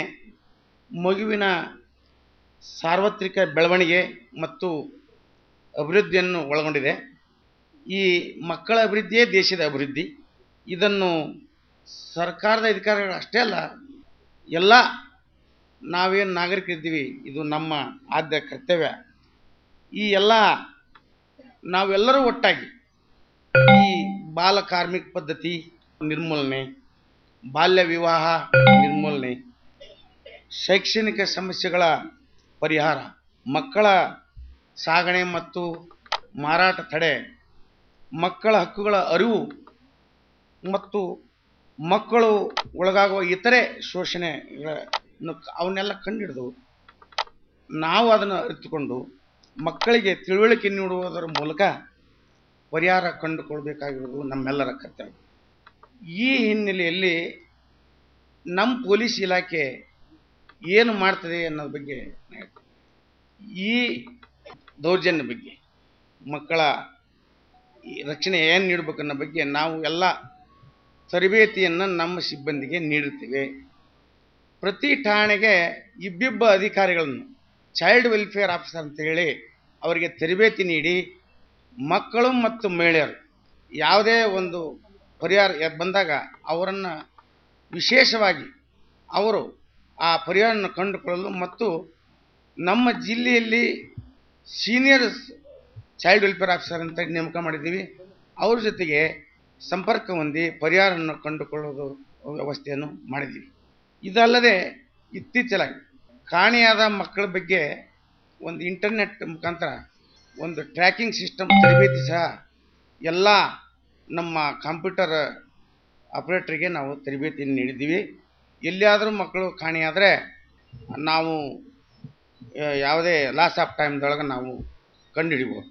ಮಗುವಿನ ಸಾರ್ವತ್ರಿಕ ಬೆಳವಣಿಗೆ ಮತ್ತು ಅಭಿವೃದ್ಧಿಯನ್ನು ಒಳಗೊಂಡಿದೆ. ಈ ಮಕ್ಕಳ ಅಭಿವೃದ್ಧಿಯೇ ದೇಶದ ಅಭಿವೃದ್ಧಿ. ಇದನ್ನು ಸರ್ಕಾರದ ಅಧಿಕಾರಿಗಳು ಅಷ್ಟೇ ಅಲ್ಲ, ಎಲ್ಲ ನಾವೇನು ನಾಗರಿಕರಿದ್ದೀವಿ, ಇದು ನಮ್ಮ ಆದ್ಯ ಕರ್ತವ್ಯ. ಈ ಎಲ್ಲ ನಾವೆಲ್ಲರೂ ಒಟ್ಟಾಗಿ ಈ ಬಾಲ ಕಾರ್ಮಿಕ ಪದ್ಧತಿ ನಿರ್ಮೂಲನೆ, ಬಾಲ್ಯ ವಿವಾಹ ನಿರ್ಮೂಲನೆ, ಶೈಕ್ಷಣಿಕ ಸಮಸ್ಯೆಗಳ ಪರಿಹಾರ, ಮಕ್ಕಳ ಸಾಗಣೆ ಮತ್ತು ಮಾರಾಟ ತಡೆ, ಮಕ್ಕಳ ಹಕ್ಕುಗಳ ಅರಿವು ಮತ್ತು ಮಕ್ಕಳು ಒಳಗಾಗುವ ಇತರೆ ಶೋಷಣೆಗಳನ್ನು ಅವನ್ನೆಲ್ಲ ಕಂಡಿಡಿದು ನಾವು ಅದನ್ನು ಅರಿತುಕೊಂಡು ಮಕ್ಕಳಿಗೆ ತಿಳುವಳಿಕೆ ನೀಡುವುದರ ಮೂಲಕ ಪರಿಹಾರ ಕಂಡುಕೊಳ್ಬೇಕಾಗಿರುವುದು ನಮ್ಮೆಲ್ಲರ ಕರ್ತವ್ಯ. ಈ ಹಿನ್ನೆಲೆಯಲ್ಲಿ ನಮ್ಮ ಪೊಲೀಸ್ ಇಲಾಖೆ ಏನು ಮಾಡ್ತದೆ ಅನ್ನೋದ್ರ ಬಗ್ಗೆ ಈ ದೌರ್ಜನ್ಯ ಬಗ್ಗೆ, ಮಕ್ಕಳ ರಕ್ಷಣೆ ಏನು ನೀಡಬೇಕನ್ನೋ ಬಗ್ಗೆ ನಾವು ಎಲ್ಲ ತರಬೇತಿಯನ್ನು ನಮ್ಮ ಸಿಬ್ಬಂದಿಗೆ ನೀಡುತ್ತೇವೆ. ಪ್ರತಿ ಠಾಣೆಗೆ ಇಬ್ಬಿಬ್ಬ ಅಧಿಕಾರಿಗಳನ್ನು ಚೈಲ್ಡ್ ವೆಲ್ಫೇರ್ ಆಫೀಸರ್ ಅಂತ ಹೇಳಿ ಅವರಿಗೆ ತರಬೇತಿ ನೀಡಿ ಮಕ್ಕಳು ಮತ್ತು ಮಹಿಳೆಯರು ಯಾವುದೇ ಒಂದು ಪರಿಹಾರ ಬಂದಾಗ ಅವರನ್ನು ವಿಶೇಷವಾಗಿ ಅವರು ಆ ಪರಿಹಾರವನ್ನು ಕಂಡುಕೊಳ್ಳಲು ಮತ್ತು ನಮ್ಮ ಜಿಲ್ಲೆಯಲ್ಲಿ ಸೀನಿಯರ್ ಚೈಲ್ಡ್ ವೆಲ್ಫೇರ್ ಆಫೀಸರ್ ಅಂತ ನೇಮಕ ಮಾಡಿದ್ದೀವಿ. ಅವ್ರ ಜೊತೆಗೆ ಸಂಪರ್ಕ ಹೊಂದಿ ಪರಿಹಾರವನ್ನು ಕಂಡುಕೊಳ್ಳೋದು ವ್ಯವಸ್ಥೆಯನ್ನು ಮಾಡಿದ್ದೀವಿ. ಇದಲ್ಲದೆ ಇತ್ತೀಚಲಾಗಿ ಕಾಣೆಯಾದ ಮಕ್ಕಳ ಬಗ್ಗೆ ಒಂದು ಇಂಟರ್ನೆಟ್ ಮುಖಾಂತರ, ಒಂದು ಟ್ರ್ಯಾಕಿಂಗ್ ಸಿಸ್ಟಮ್ ತರಬೇತಿ ಸಹ ಎಲ್ಲ ನಮ್ಮ ಕಂಪ್ಯೂಟರ್ ಆಪ್ರೇಟ್ರಿಗೆ ನಾವು ತರಬೇತಿಯನ್ನು ನೀಡಿದ್ದೀವಿ. ಎಲ್ಲಿಯಾದರೂ ಮಕ್ಕಳು ಕಾಣೆಯಾದರೆ ನಾವು ಯಾವುದೇ ಲಾಸ್ ಆಫ್ ಟೈಮ್ದೊಳಗೆ ನಾವು ಕಂಡುಹಿಡಿಬೋದು.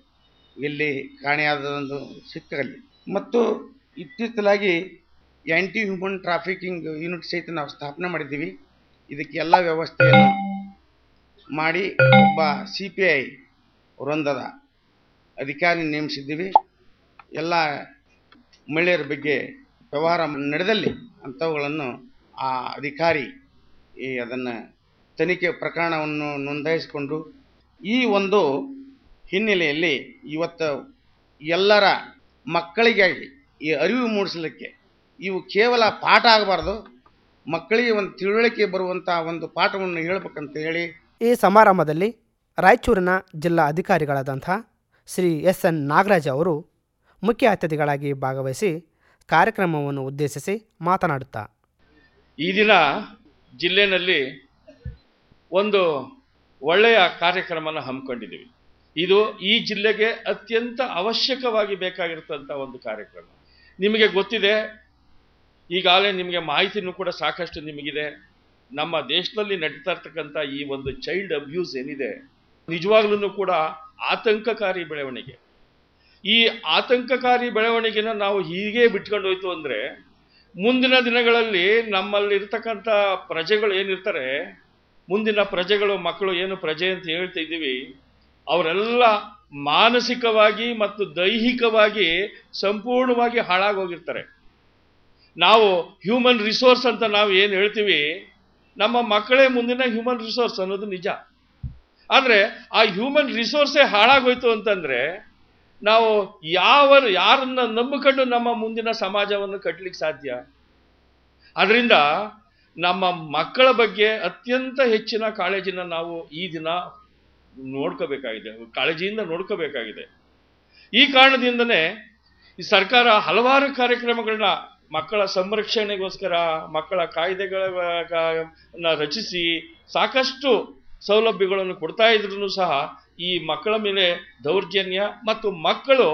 ಎಲ್ಲಿ ಕಾಣೆಯಾದದೊಂದು ಸಿಕ್ಕಲ್ಲಿ ಮತ್ತು ಇತ್ತೀಚಲಾಗಿ ಆ್ಯಂಟಿ ಹ್ಯೂಮನ್ ಟ್ರಾಫಿಕಿಂಗ್ ಯೂನಿಟ್ ಸಹಿತ ನಾವು ಸ್ಥಾಪನೆ ಮಾಡಿದ್ದೀವಿ. ಇದಕ್ಕೆ ಎಲ್ಲ ವ್ಯವಸ್ಥೆಯನ್ನು ಮಾಡಿ ಒಬ್ಬ ಸಿ ಪಿ ಐ ವೃಂದದ ಅಧಿಕಾರಿ ನೇಮಿಸಿದ್ದೀವಿ. ಎಲ್ಲ ಮಹಿಳೆಯರ ಬಗ್ಗೆ ವ್ಯವಹಾರ ನಡೆದಲ್ಲಿ ಅಂಥವುಗಳನ್ನು ಆ ಅಧಿಕಾರಿ ಈ ಅದನ್ನು ತನಿಖೆ ಪ್ರಕರಣವನ್ನು ನೋಂದಾಯಿಸಿಕೊಂಡು ಈ ಒಂದು ಹಿನ್ನೆಲೆಯಲ್ಲಿ ಇವತ್ತು ಎಲ್ಲರ ಮಕ್ಕಳಿಗಾಗಿ ಈ ಅರಿವು ಮೂಡಿಸಲಿಕ್ಕೆ ಇವು ಕೇವಲ ಪಾಠ ಆಗಬಾರ್ದು. ಮಕ್ಕಳಿಗೆ ಒಂದು ತಿಳುವಳಿಕೆ ಬರುವಂಥ ಒಂದು ಪಾಠವನ್ನು ಹೇಳ್ಬೇಕಂತ ಹೇಳಿ ಈ ಸಮಾರಂಭದಲ್ಲಿ ರಾಯಚೂರಿನ ಜಿಲ್ಲಾ ಅಧಿಕಾರಿಗಳಾದಂಥ ಶ್ರೀ ಎಸ್ ಎನ್ ನಾಗರಾಜ್ ಅವರು ಮುಖ್ಯ ಅತಿಥಿಗಳಾಗಿ ಭಾಗವಹಿಸಿ ಕಾರ್ಯಕ್ರಮವನ್ನು ಉದ್ದೇಶಿಸಿ ಮಾತನಾಡುತ್ತಾ. ಈ ದಿನ ಜಿಲ್ಲೆಯಲ್ಲಿ ಒಂದು ಒಳ್ಳೆಯ ಕಾರ್ಯಕ್ರಮನ ಹಮ್ಮಿಕೊಂಡಿದ್ದೀವಿ. ಇದು ಈ ಜಿಲ್ಲೆಗೆ ಅತ್ಯಂತ ಅವಶ್ಯಕವಾಗಿ ಬೇಕಾಗಿರ್ತಂಥ ಒಂದು ಕಾರ್ಯಕ್ರಮ. ನಿಮಗೆ ಗೊತ್ತಿದೆ, ಈಗಾಗಲೇ ನಿಮಗೆ ಮಾಹಿತಿನೂ ಕೂಡ ಸಾಕಷ್ಟು ನಿಮಗಿದೆ. ನಮ್ಮ ದೇಶದಲ್ಲಿ ನಡೀತಾ ಇರ್ತಕ್ಕಂಥ ಈ ಒಂದು ಚೈಲ್ಡ್ ಅಬ್ಯೂಸ್ ಏನಿದೆ ನಿಜವಾಗ್ಲೂ ಕೂಡ ಆತಂಕಕಾರಿ ಬೆಳವಣಿಗೆ. ಈ ಆತಂಕಕಾರಿ ಬೆಳವಣಿಗೆನ ನಾವು ಹೀಗೆ ಬಿಟ್ಕೊಂಡು ಹೋಯ್ತು ಅಂದರೆ, ಮುಂದಿನ ದಿನಗಳಲ್ಲಿ ನಮ್ಮಲ್ಲಿರ್ತಕ್ಕಂಥ ಪ್ರಜೆಗಳು ಏನಿರ್ತಾರೆ, ಮುಂದಿನ ಪ್ರಜೆಗಳು, ಮಕ್ಕಳು ಏನು ಪ್ರಜೆ ಅಂತ ಹೇಳ್ತಾ ಇದ್ದೀವಿ, ಅವರೆಲ್ಲ ಮಾನಸಿಕವಾಗಿ ಮತ್ತು ದೈಹಿಕವಾಗಿ ಸಂಪೂರ್ಣವಾಗಿ ಹಾಳಾಗೋಗಿರ್ತಾರೆ. ನಾವು ಹ್ಯೂಮನ್ ರಿಸೋರ್ಸ್ ಅಂತ ನಾವು ಏನು ಹೇಳ್ತೀವಿ ನಮ್ಮ ಮಕ್ಕಳೇ ಮುಂದಿನ ಹ್ಯೂಮನ್ ರಿಸೋರ್ಸ್ ಅನ್ನೋದು ನಿಜ. ಆದರೆ ಆ ಹ್ಯೂಮನ್ ರಿಸೋರ್ಸೇ ಹಾಳಾಗೋಯ್ತು ಅಂತಂದರೆ ನಾವು ಯಾವ ಯಾರನ್ನ ನಂಬಿಕೊಂಡು ನಮ್ಮ ಮುಂದಿನ ಸಮಾಜವನ್ನು ಕಟ್ಟಲಿಕ್ಕೆ ಸಾಧ್ಯ? ಅದರಿಂದ ನಮ್ಮ ಮಕ್ಕಳ ಬಗ್ಗೆ ಅತ್ಯಂತ ಹೆಚ್ಚಿನ ಕಾಳಜಿನ ನಾವು ಈ ದಿನ ನೋಡ್ಕೋಬೇಕಾಗಿದೆ, ಕಾಳಜಿಯಿಂದ ನೋಡ್ಕೋಬೇಕಾಗಿದೆ. ಈ ಕಾರಣದಿಂದನೇ ಈ ಸರ್ಕಾರ ಹಲವಾರು ಕಾರ್ಯಕ್ರಮಗಳನ್ನ ಮಕ್ಕಳ ಸಂರಕ್ಷಣೆಗೋಸ್ಕರ, ಮಕ್ಕಳ ಕಾಯ್ದೆಗಳ ರಚಿಸಿ ಸಾಕಷ್ಟು ಸೌಲಭ್ಯಗಳನ್ನು ಕೊಡ್ತಾ ಇದ್ರೂ ಸಹ ಈ ಮಕ್ಕಳ ಮೇಲೆ ದೌರ್ಜನ್ಯ ಮತ್ತು ಮಕ್ಕಳು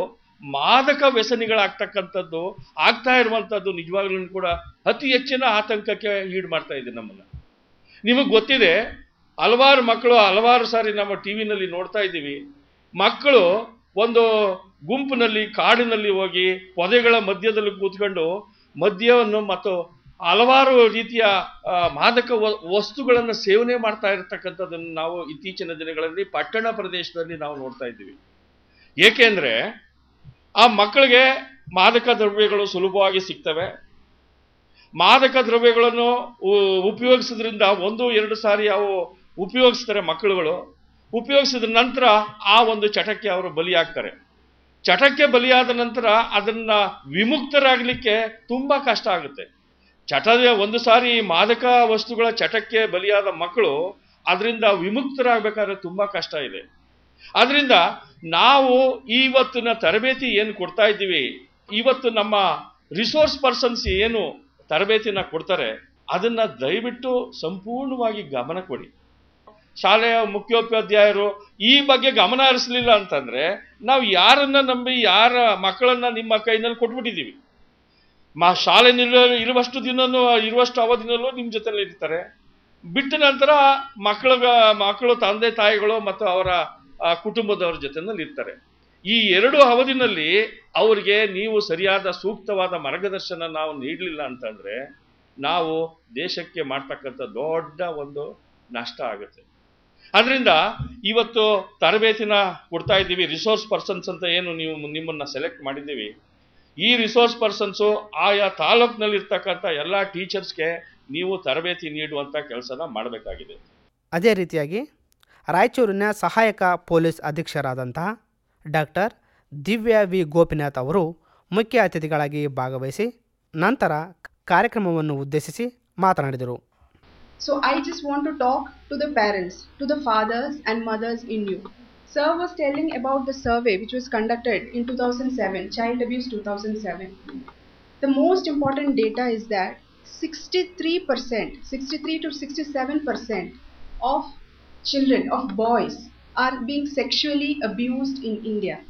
ಮಾದಕ ವ್ಯಸನಿಗಳಾಗ್ತಕ್ಕಂಥದ್ದು, ಆಗ್ತಾ ಇರುವಂಥದ್ದು ನಿಜವಾಗ್ಲೂ ಕೂಡ ಅತಿ ಹೆಚ್ಚಿನ ಆತಂಕಕ್ಕೆ ಈಡು ಮಾಡ್ತಾ ಇದೆ ನಮ್ಮನ್ನು. ನಿಮಗೆ ಗೊತ್ತಿದೆ, ಹಲವಾರು ಮಕ್ಕಳು ಹಲವಾರು ಸಾರಿ ನಮ್ಮ ಟಿ ವಿನಲ್ಲಿ ನೋಡ್ತಾ ಇದ್ದೀವಿ. ಮಕ್ಕಳು ಒಂದು ಗುಂಪಿನಲ್ಲಿ ಕಾಡಿನಲ್ಲಿ ಹೋಗಿ ಪೊದೆಗಳ ಮಧ್ಯದಲ್ಲಿ ಕೂತ್ಕೊಂಡು ಮದ್ಯವನ್ನು ಮತ್ತು ಹಲವಾರು ರೀತಿಯ ಮಾದಕ ವಸ್ತುಗಳನ್ನು ಸೇವನೆ ಮಾಡ್ತಾ ಇರತಕ್ಕಂಥದ್ದನ್ನು ನಾವು ಇತ್ತೀಚಿನ ದಿನಗಳಲ್ಲಿ ಪಟ್ಟಣ ಪ್ರದೇಶದಲ್ಲಿ ನಾವು ನೋಡ್ತಾ ಇದ್ದೀವಿ. ಏಕೆಂದರೆ ಆ ಮಕ್ಕಳಿಗೆ ಮಾದಕ ದ್ರವ್ಯಗಳು ಸುಲಭವಾಗಿ ಸಿಗ್ತವೆ. ಮಾದಕ ದ್ರವ್ಯಗಳನ್ನು ಉಪಯೋಗಿಸೋದ್ರಿಂದ ಒಂದು, ಎರಡು ಸಾರಿ ಅವು ಉಪಯೋಗಿಸ್ತಾರೆ ಮಕ್ಕಳುಗಳು. ಉಪಯೋಗಿಸಿದ ನಂತರ ಆ ಒಂದು ಚಟಕ್ಕೆ ಅವರು ಬಲಿಯಾಗ್ತಾರೆ. ಚಟಕ್ಕೆ ಬಲಿಯಾದ ನಂತರ ಅದನ್ನ ವಿಮುಕ್ತರಾಗಲಿಕ್ಕೆ ತುಂಬಾ ಕಷ್ಟ ಆಗುತ್ತೆ. ಚಟದ ಒಂದು ಸಾರಿ ಮಾದಕ ವಸ್ತುಗಳ ಚಟಕ್ಕೆ ಬಲಿಯಾದ ಮಕ್ಕಳು ಅದರಿಂದ ವಿಮುಕ್ತರಾಗಬೇಕಾದ್ರೆ ತುಂಬಾ ಕಷ್ಟ ಇದೆ. ಅದರಿಂದ ನಾವು ಇವತ್ತಿನ ತರಬೇತಿ ಏನು ಕೊಡ್ತಾ ಇದ್ದೀವಿ, ಇವತ್ತು ನಮ್ಮ ರಿಸೋರ್ಸ್ ಪರ್ಸನ್ಸ್ ಏನು ತರಬೇತಿನ ಕೊಡ್ತಾರೆ, ಅದನ್ನ ದಯವಿಟ್ಟು ಸಂಪೂರ್ಣವಾಗಿ ಗಮನ ಕೊಡಿ. ಶಾಲೆಯ ಮುಖ್ಯೋಪಾಧ್ಯಾಯರು ಈ ಬಗ್ಗೆ ಗಮನ ಹರಿಸಲಿಲ್ಲ ಅಂತಂದ್ರೆ ನಾವು ಯಾರನ್ನ ನಂಬಿ, ಯಾರ ಮಕ್ಕಳನ್ನ ನಿಮ್ಮ ಕೈನಲ್ಲಿ ಕೊಟ್ಬಿಟ್ಟಿದ್ದೀವಿ. ಮಾ ಶಾಲೆ ನಿಲ್ಲ ಇರುವಷ್ಟು ದಿನನೂ, ಇರುವಷ್ಟು ಅವಧಿನಲ್ಲೂ ನಿಮ್ಮ ಜೊತೆಲಿ ಇರ್ತಾರೆ. ಬಿಟ್ಟ ನಂತರ ಮಕ್ಕಳ, ಮಕ್ಕಳು, ತಂದೆ, ತಾಯಿಗಳು ಮತ್ತು ಅವರ ಕುಟುಂಬದವರ ಜೊತೆನಲ್ಲಿ ಇರ್ತಾರೆ. ಈ ಎರಡು ಅವಧಿನಲ್ಲಿ ಅವರಿಗೆ ನೀವು ಸರಿಯಾದ ಸೂಕ್ತವಾದ ಮಾರ್ಗದರ್ಶನ ನಾವು ನೀಡಲಿಲ್ಲ ಅಂತಂದ್ರೆ ನಾವು ದೇಶಕ್ಕೆ ಮಾಡ್ತಕ್ಕಂಥ ದೊಡ್ಡ ಒಂದು ನಷ್ಟ ಆಗುತ್ತೆ. ಅದರಿಂದ ಇವತ್ತು ತರಬೇತಿನ ಕೊಡ್ತಾ ಇದ್ದೀವಿ. ರಿಸೋರ್ಸ್ ಪರ್ಸನ್ಸ್ ಅಂತ ಏನು ನೀವು ನಿಮ್ಮನ್ನು ಸೆಲೆಕ್ಟ್ ಮಾಡಿದ್ದೀವಿ. ಈ ರಿಸೋರ್ಸ್ ಪರ್ಸನ್ಸು ಆಯಾ ತಾಲೂಕ್ನಲ್ಲಿರ್ತಕ್ಕಂಥ ಎಲ್ಲ ಟೀಚರ್ಸ್ಗೆ ನೀವು ತರಬೇತಿ ನೀಡುವಂಥ ಕೆಲಸನ ಮಾಡಬೇಕಾಗಿದೆ. ಅದೇ ರೀತಿಯಾಗಿ ರಾಯಚೂರಿನ ಸಹಾಯಕ ಪೊಲೀಸ್ ಅಧೀಕ್ಷರಾದಂತಹ ಡಾಕ್ಟರ್ ದಿವ್ಯ ವಿ ಗೋಪಿನಾಥ್ ಅವರು ಮುಖ್ಯ ಅತಿಥಿಗಳಾಗಿ ಭಾಗವಹಿಸಿ ನಂತರ ಕಾರ್ಯಕ್ರಮವನ್ನು ಉದ್ದೇಶಿಸಿ ಮಾತನಾಡಿದರು. So I just want to talk to the parents, to the fathers and mothers in you. Sir was telling about the survey which was conducted in 2007, Child Abuse 2007. The most important data is that 63%, 63 to 67% of children, of boys, are being sexually abused in India.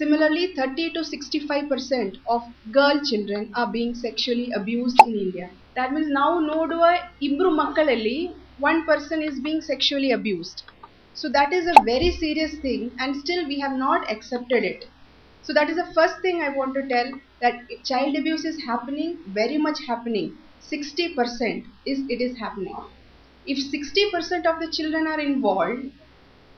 Similarly, 30 to 65% of girl children are being sexually abused in India. That means now ನೋಡುವ ಇಬ್ರು ಮಕ್ಕಳಲ್ಲಿ one person is being sexually abused. So that is a very serious thing and still we have not accepted it. So that is the first thing I want to tell that if child abuse is happening, very much happening. 60% is it is happening. If 60% of the children are involved,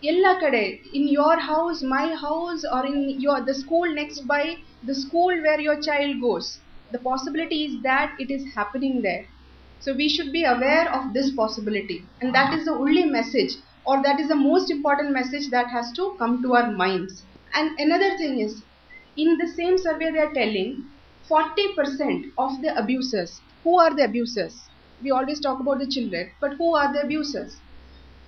ಎಲ್ಲ ಕಡೆ in your house, my house, or in your the school next by the school where your child goes, the possibility is that it is happening there. So we should be aware of this possibility, and that is the only message, or that is the most important message that has to come to our minds. And another thing is, in the same survey they are telling, 40% of the abusers. Who are the abusers? We always talk about the children, but who are the abusers?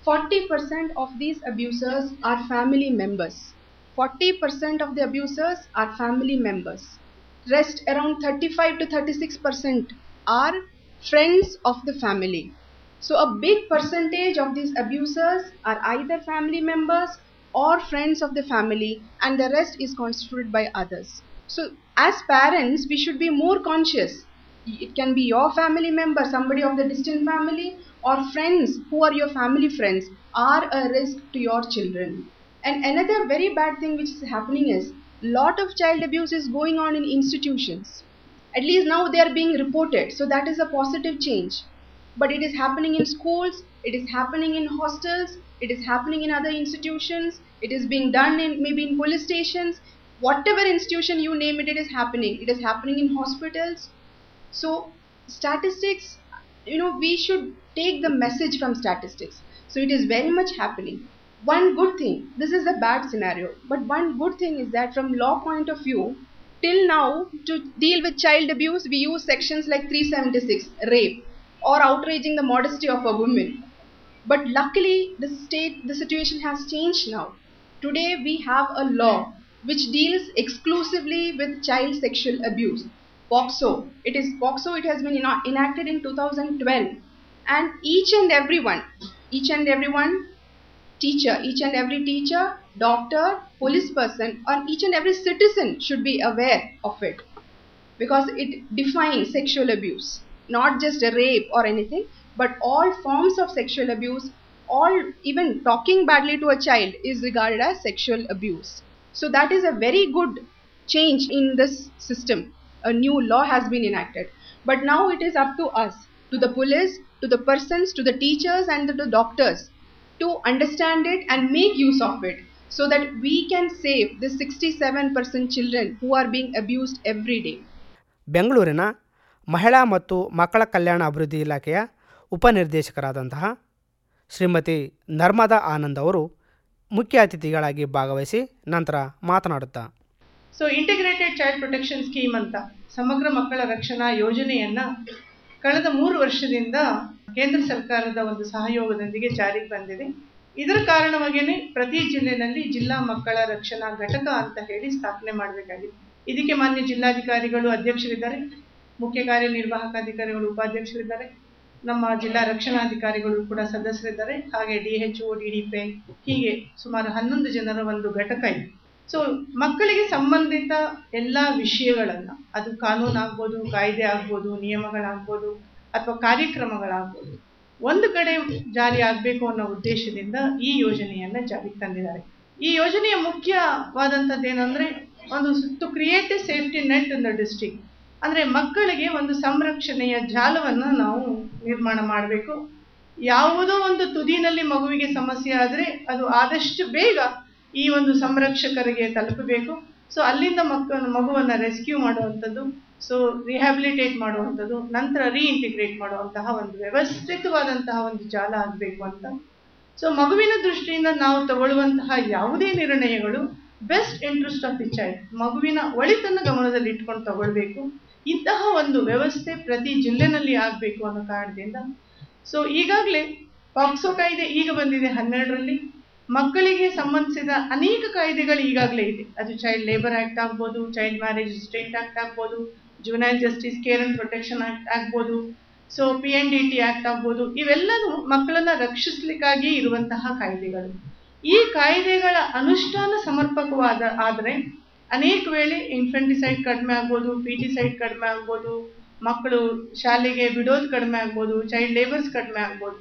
40% of these abusers are family members. 40% of the abusers are family members. Rest around 35 to 36% are friends of the family. So a big percentage of these abusers are either family members or friends of the family and the rest is constituted by others. So as parents we should be more conscious. It can be your family member, somebody of the distant family or friends who are your family friends are a risk to your children. And another very bad thing which is happening is lot of child abuse is going on in institutions. At least now they are being reported, so that is a positive change. But it is happening in schools, it is happening in hostels, it is happening in other institutions, it is being done in maybe in police stations. Whatever institution you name it, it is happening. It is happening in hospitals. So statistics, you know, we should take the message from statistics. So it is very much happening. One good thing, this is a bad scenario, but one good thing is that from law point of view, till now to deal with child abuse, we use sections like 376, rape, or outraging the modesty of a woman. But luckily, the state, the situation has changed now. Today we have a law which deals exclusively with child sexual abuse. POXO. It is POXO. It has been enacted in 2012, and each and everyone, each and everyone, teacher, each and every teacher, doctor, police person, or each and every citizen should be aware of it, because it defines sexual abuse, not just a rape or anything, but all forms of sexual abuse. All even talking badly to a child is regarded as sexual abuse. So that is a very good change in this system. A new law has been enacted. But now it is up to us, to the police, to the persons, to the teachers, and to the doctors to understand it and make use of it so that we can save the 67% children who are being abused every day. ಬೆಂಗಳೂರಿನ ಮಹಿಳಾ ಮತ್ತು ಮಕ್ಕಳ ಕಲ್ಯಾಣ ಅಭಿವೃದ್ಧಿ ಇಲಾಖೆಯ ಉಪನಿರ್ದೇಶಕರಾದಂತಹ ಶ್ರೀಮತಿ ನರ್ಮದಾ ಆನಂದ್ ಅವರು ಮುಖ್ಯ ಅತಿಥಿಗಳಾಗಿ ಭಾಗವಹಿಸಿ ನಂತರ ಮಾತನಾಡುತ್ತಾ so integrated child protection scheme ಅಂತ ಸಮಗ್ರ ಮಕ್ಕಳ ರಕ್ಷಣಾ ಯೋಜನೆಯನ್ನ ಕಳೆದ ಮೂರು ವರ್ಷದಿಂದ ಕೇಂದ್ರ ಸರ್ಕಾರದ ಒಂದು ಸಹಯೋಗದೊಂದಿಗೆ ಜಾರಿಗೆ ಬಂದಿದೆ. ಇದರ ಕಾರಣವಾಗಿಯೇ ಪ್ರತಿ ಜಿಲ್ಲೆನಲ್ಲಿ ಜಿಲ್ಲಾ ಮಕ್ಕಳ ರಕ್ಷಣಾ ಘಟಕ ಅಂತ ಹೇಳಿ ಸ್ಥಾಪನೆ ಮಾಡಬೇಕಾಗಿದೆ. ಇದಕ್ಕೆ ಮಾನ್ಯ ಜಿಲ್ಲಾಧಿಕಾರಿಗಳು ಅಧ್ಯಕ್ಷರಿದ್ದಾರೆ. ಮುಖ್ಯ ಕಾರ್ಯನಿರ್ವಾಹಕ ಅಧಿಕಾರಿಗಳು ಉಪಾಧ್ಯಕ್ಷರಿದ್ದಾರೆ. ನಮ್ಮ ಜಿಲ್ಲಾ ರಕ್ಷಣಾಧಿಕಾರಿಗಳು ಕೂಡ ಸದಸ್ಯರಿದ್ದಾರೆ. ಹಾಗೆ D H O D P, ಹೀಗೆ ಸುಮಾರು ಹನ್ನೊಂದು ಜನರ ಒಂದು ಘಟಕ ಇದೆ. ಸೊ ಮಕ್ಕಳಿಗೆ ಸಂಬಂಧಿತ ಎಲ್ಲ ವಿಷಯಗಳನ್ನು, ಅದು ಕಾನೂನು ಆಗ್ಬೋದು ಕಾಯ್ದೆ ಆಗ್ಬೋದು ನಿಯಮಗಳಾಗ್ಬೋದು, ಅಥವಾ ಕಾರ್ಯಕ್ರಮಗಳಾಗ್ಬೋದು, ಒಂದು ಕಡೆ ಜಾರಿ ಆಗಬೇಕು ಅನ್ನೋ ಉದ್ದೇಶದಿಂದ ಈ ಯೋಜನೆಯನ್ನು ಜಾರಿಗೆ ತಂದಿದ್ದಾರೆ. ಈ ಯೋಜನೆಯ ಮುಖ್ಯವಾದಂಥದ್ದು ಏನಂದರೆ ಒಂದು ಸುತ್ತು create safety net in the district ಅಂದರೆ ಮಕ್ಕಳಿಗೆ ಒಂದು ಸಂರಕ್ಷಣೆಯ ಜಾಲವನ್ನು ನಾವು ನಿರ್ಮಾಣ ಮಾಡಬೇಕು. ಯಾವುದೋ ಒಂದು ತುದಿನಲ್ಲಿ ಮಗುವಿಗೆ ಸಮಸ್ಯೆ ಆದರೆ ಅದು ಆದಷ್ಟು ಬೇಗ ಈ ಒಂದು ಸಂರಕ್ಷಕರಿಗೆ ತಲುಪಬೇಕು. ಸೊ ಅಲ್ಲಿಂದ ಮಕ್ಕ ಮಗುವನ್ನು ರೆಸ್ಕ್ಯೂ ಮಾಡುವಂಥದ್ದು ಸೊ ರಿಹ್ಯಾಬಿಲಿಟೇಟ್ ಮಾಡುವಂಥದ್ದು, ನಂತರ ರೀಇಂಟಿಗ್ರೇಟ್ ಮಾಡುವಂತಹ ಒಂದು ವ್ಯವಸ್ಥಿತವಾದಂತಹ ಒಂದು ಜಾಲ ಆಗಬೇಕು ಅಂತ. ಸೊ ಮಗುವಿನ ದೃಷ್ಟಿಯಿಂದ ನಾವು ತಗೊಳ್ಳುವಂತಹ ಯಾವುದೇ ನಿರ್ಣಯಗಳು best interest of the child ಮಗುವಿನ ಒಳಿತನ್ನು ಗಮನದಲ್ಲಿ ಇಟ್ಕೊಂಡು ತಗೊಳ್ಬೇಕು. ಇಂತಹ ಒಂದು ವ್ಯವಸ್ಥೆ ಪ್ರತಿ ಜಿಲ್ಲೆನಲ್ಲಿ ಆಗಬೇಕು ಅನ್ನೋ ಕಾರಣದಿಂದ. ಸೊ ಈಗಾಗಲೇ ಪಾಕ್ಸೋ ಕಾಯ್ದೆ ಈಗ ಬಂದಿದೆ ಹನ್ನೆರಡರಲ್ಲಿ. ಮಕ್ಕಳಿಗೆ ಸಂಬಂಧಿಸಿದ ಅನೇಕ ಕಾಯ್ದೆಗಳು ಈಗಾಗಲೇ ಇದೆ. ಅದು ಚೈಲ್ಡ್ ಲೇಬರ್ ಆಕ್ಟ್ ಆಗ್ಬೋದು ಚೈಲ್ಡ್ ಮ್ಯಾರೇಜ್ ಸ್ಟೇಟ್ ಆಕ್ಟ್ ಆಗ್ಬೋದು juvenile justice care and protection act ಆಗ್ಬೋದು so P N D T act ಆಗ್ಬೋದು ಇವೆಲ್ಲವೂ ಮಕ್ಕಳನ್ನ ರಕ್ಷಿಸಲಿಕ್ಕಾಗಿ ಇರುವಂತಹ ಕಾಯ್ದೆಗಳು. ಈ ಕಾಯ್ದೆಗಳ ಅನುಷ್ಠಾನ ಸಮರ್ಪಕವಾದ ಆದರೆ ಅನೇಕ ವೇಳೆ ಇನ್ಫೆಂಟಿಸೈಡ್ ಕಡಿಮೆ ಆಗ್ಬೋದು ಪಿಟಿಸೈಡ್ ಕಡಿಮೆ ಆಗ್ಬೋದು, ಮಕ್ಕಳು ಶಾಲೆಗೆ ಬಿಡೋದು ಕಡಿಮೆ ಆಗ್ಬೋದು ಚೈಲ್ಡ್ ಲೇಬರ್ಸ್ ಕಡಿಮೆ ಆಗ್ಬೋದು.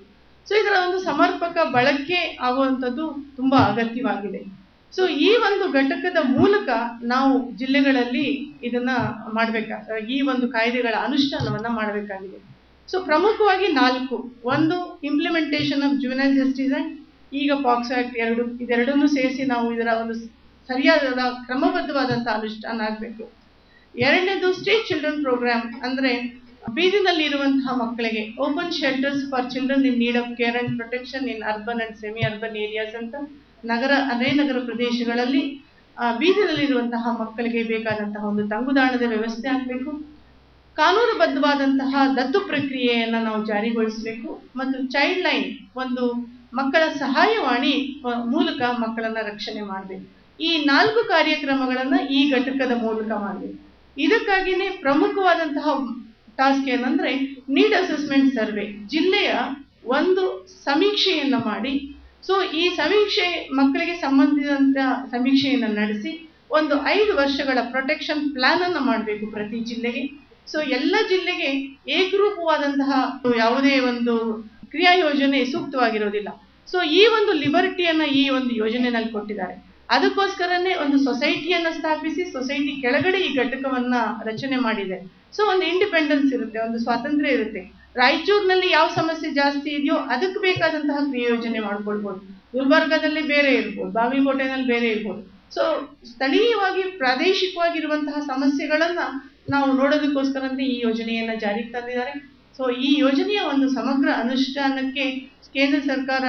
ಸೊ ಇದರ ಒಂದು ಸಮರ್ಪಕ ಬಳಕೆ ಆಗುವಂಥದ್ದು ತುಂಬಾ ಅಗತ್ಯವಾಗಿದೆ. ಸೊ ಈ ಒಂದು ಘಟಕದ ಮೂಲಕ ನಾವು ಜಿಲ್ಲೆಗಳಲ್ಲಿ ಇದನ್ನ ಮಾಡಬೇಕಾ, ಈ ಒಂದು ಕಾಯ್ದೆಗಳ ಅನುಷ್ಠಾನವನ್ನ ಮಾಡಬೇಕಾಗಿದೆ. ಸೊ ಪ್ರಮುಖವಾಗಿ ನಾಲ್ಕು. ಒಂದು implementation of juvenile justice and ಈಗ ಪಾಕ್ಸ್ ಆಕ್ಟ್ ಎರಡು. ಇದೆರಡನ್ನೂ ಸೇರಿಸಿ ನಾವು ಇದರ ಒಂದು ಸರಿಯಾದ ಕ್ರಮಬದ್ಧವಾದಂಥ ಅನುಷ್ಠಾನ ಆಗಬೇಕು. ಎರಡನೇದು ಸ್ಟೇಟ್ ಚಿಲ್ಡ್ರನ್ ಪ್ರೋಗ್ರಾಮ್ ಅಂದ್ರೆ ಬೀದಿನಲ್ಲಿ ಇರುವಂತಹ ಮಕ್ಕಳಿಗೆ open shelters for children in need of care and protection in urban and semi urban areas ಅಂತ ನಗರ, ಅದೇ ನಗರ ಪ್ರದೇಶಗಳಲ್ಲಿ ಬೀದಿನಲ್ಲಿರುವಂತಹ ಮಕ್ಕಳಿಗೆ ಬೇಕಾದಂತಹ ಒಂದು ತಂಗುದಾಣದ ವ್ಯವಸ್ಥೆ ಆಗಬೇಕು. ಕಾನೂನುಬದ್ಧವಾದಂತಹ ದತ್ತು ಪ್ರಕ್ರಿಯೆಯನ್ನು ನಾವು ಜಾರಿಗೊಳಿಸಬೇಕು ಮತ್ತು ಚೈಲ್ಡ್ ಲೈನ್ ಒಂದು ಮಕ್ಕಳ ಸಹಾಯವಾಣಿ ಮೂಲಕ ಮಕ್ಕಳನ್ನ ರಕ್ಷಣೆ ಮಾಡಬೇಕು. ಈ ನಾಲ್ಕು ಕಾರ್ಯಕ್ರಮಗಳನ್ನು ಈ ಘಟಕದ ಮೂಲಕ ಮಾಡಬೇಕು. ಇದಕ್ಕಾಗಿನೇ ಪ್ರಮುಖವಾದಂತಹ ಟಾಸ್ಕ್ ಏನಂದ್ರೆ ನೀಡ್ ಅಸೆಸ್ಮೆಂಟ್ ಸರ್ವೆ ಜಿಲ್ಲೆಯ ಒಂದು ಸಮೀಕ್ಷೆಯನ್ನು ಮಾಡಿ. ಸೊ ಈ ಸಮೀಕ್ಷೆ ಮಕ್ಕಳಿಗೆ ಸಂಬಂಧಿಸಿದಂತ ಸಮೀಕ್ಷೆಯನ್ನು ನಡೆಸಿ ಒಂದು ಐದು ವರ್ಷಗಳ ಪ್ರೊಟೆಕ್ಷನ್ ಪ್ಲಾನ್ ಅನ್ನು ಮಾಡಬೇಕು ಪ್ರತಿ ಜಿಲ್ಲೆಗೆ. ಸೊ ಎಲ್ಲ ಜಿಲ್ಲೆಗೆ ಏಕರೂಪವಾದಂತಹ ಯಾವುದೇ ಒಂದು ಕ್ರಿಯಾ ಯೋಜನೆ ಸೂಕ್ತವಾಗಿರೋದಿಲ್ಲ. ಸೊ ಈ ಒಂದು ಲಿಬರ್ಟಿಯನ್ನು ಈ ಒಂದು ಯೋಜನೆಯಲ್ಲಿ ಕೊಟ್ಟಿದ್ದಾರೆ. ಅದಕ್ಕೋಸ್ಕರನೇ ಒಂದು ಸೊಸೈಟಿಯನ್ನು ಸ್ಥಾಪಿಸಿ ಸೊಸೈಟಿ ಕೆಳಗಡೆ ಈ ಘಟಕವನ್ನು ರಚನೆ ಮಾಡಿದೆ. ಸೊ ಒಂದು ಇಂಡಿಪೆಂಡೆನ್ಸ್ ಇರುತ್ತೆ, ಒಂದು ಸ್ವಾತಂತ್ರ್ಯ ಇರುತ್ತೆ. ರಾಯಚೂರಿನಲ್ಲಿ ಯಾವ ಸಮಸ್ಯೆ ಜಾಸ್ತಿ ಇದೆಯೋ ಅದಕ್ಕೆ ಬೇಕಾದಂತಹ ಕ್ರಿಯೋಜನೆ ಮಾಡ್ಕೊಳ್ಬೋದು. ಗುಲ್ಬರ್ಗದಲ್ಲಿ ಬೇರೆ ಇರ್ಬೋದು, ಬಾಗಲಕೋಟೆನಲ್ಲಿ ಬೇರೆ ಇರ್ಬೋದು. ಸೊ ಸ್ಥಳೀಯವಾಗಿ, ಪ್ರಾದೇಶಿಕವಾಗಿರುವಂತಹ ಸಮಸ್ಯೆಗಳನ್ನ ನಾವು ನೋಡೋದಕ್ಕೋಸ್ಕರ ಈ ಯೋಜನೆಯನ್ನ ಜಾರಿಗೆ ತಂದಿದ್ದಾರೆ. ಸೊ ಈ ಯೋಜನೆಯ ಒಂದು ಸಮಗ್ರ ಅನುಷ್ಠಾನಕ್ಕೆ ಕೇಂದ್ರ ಸರ್ಕಾರ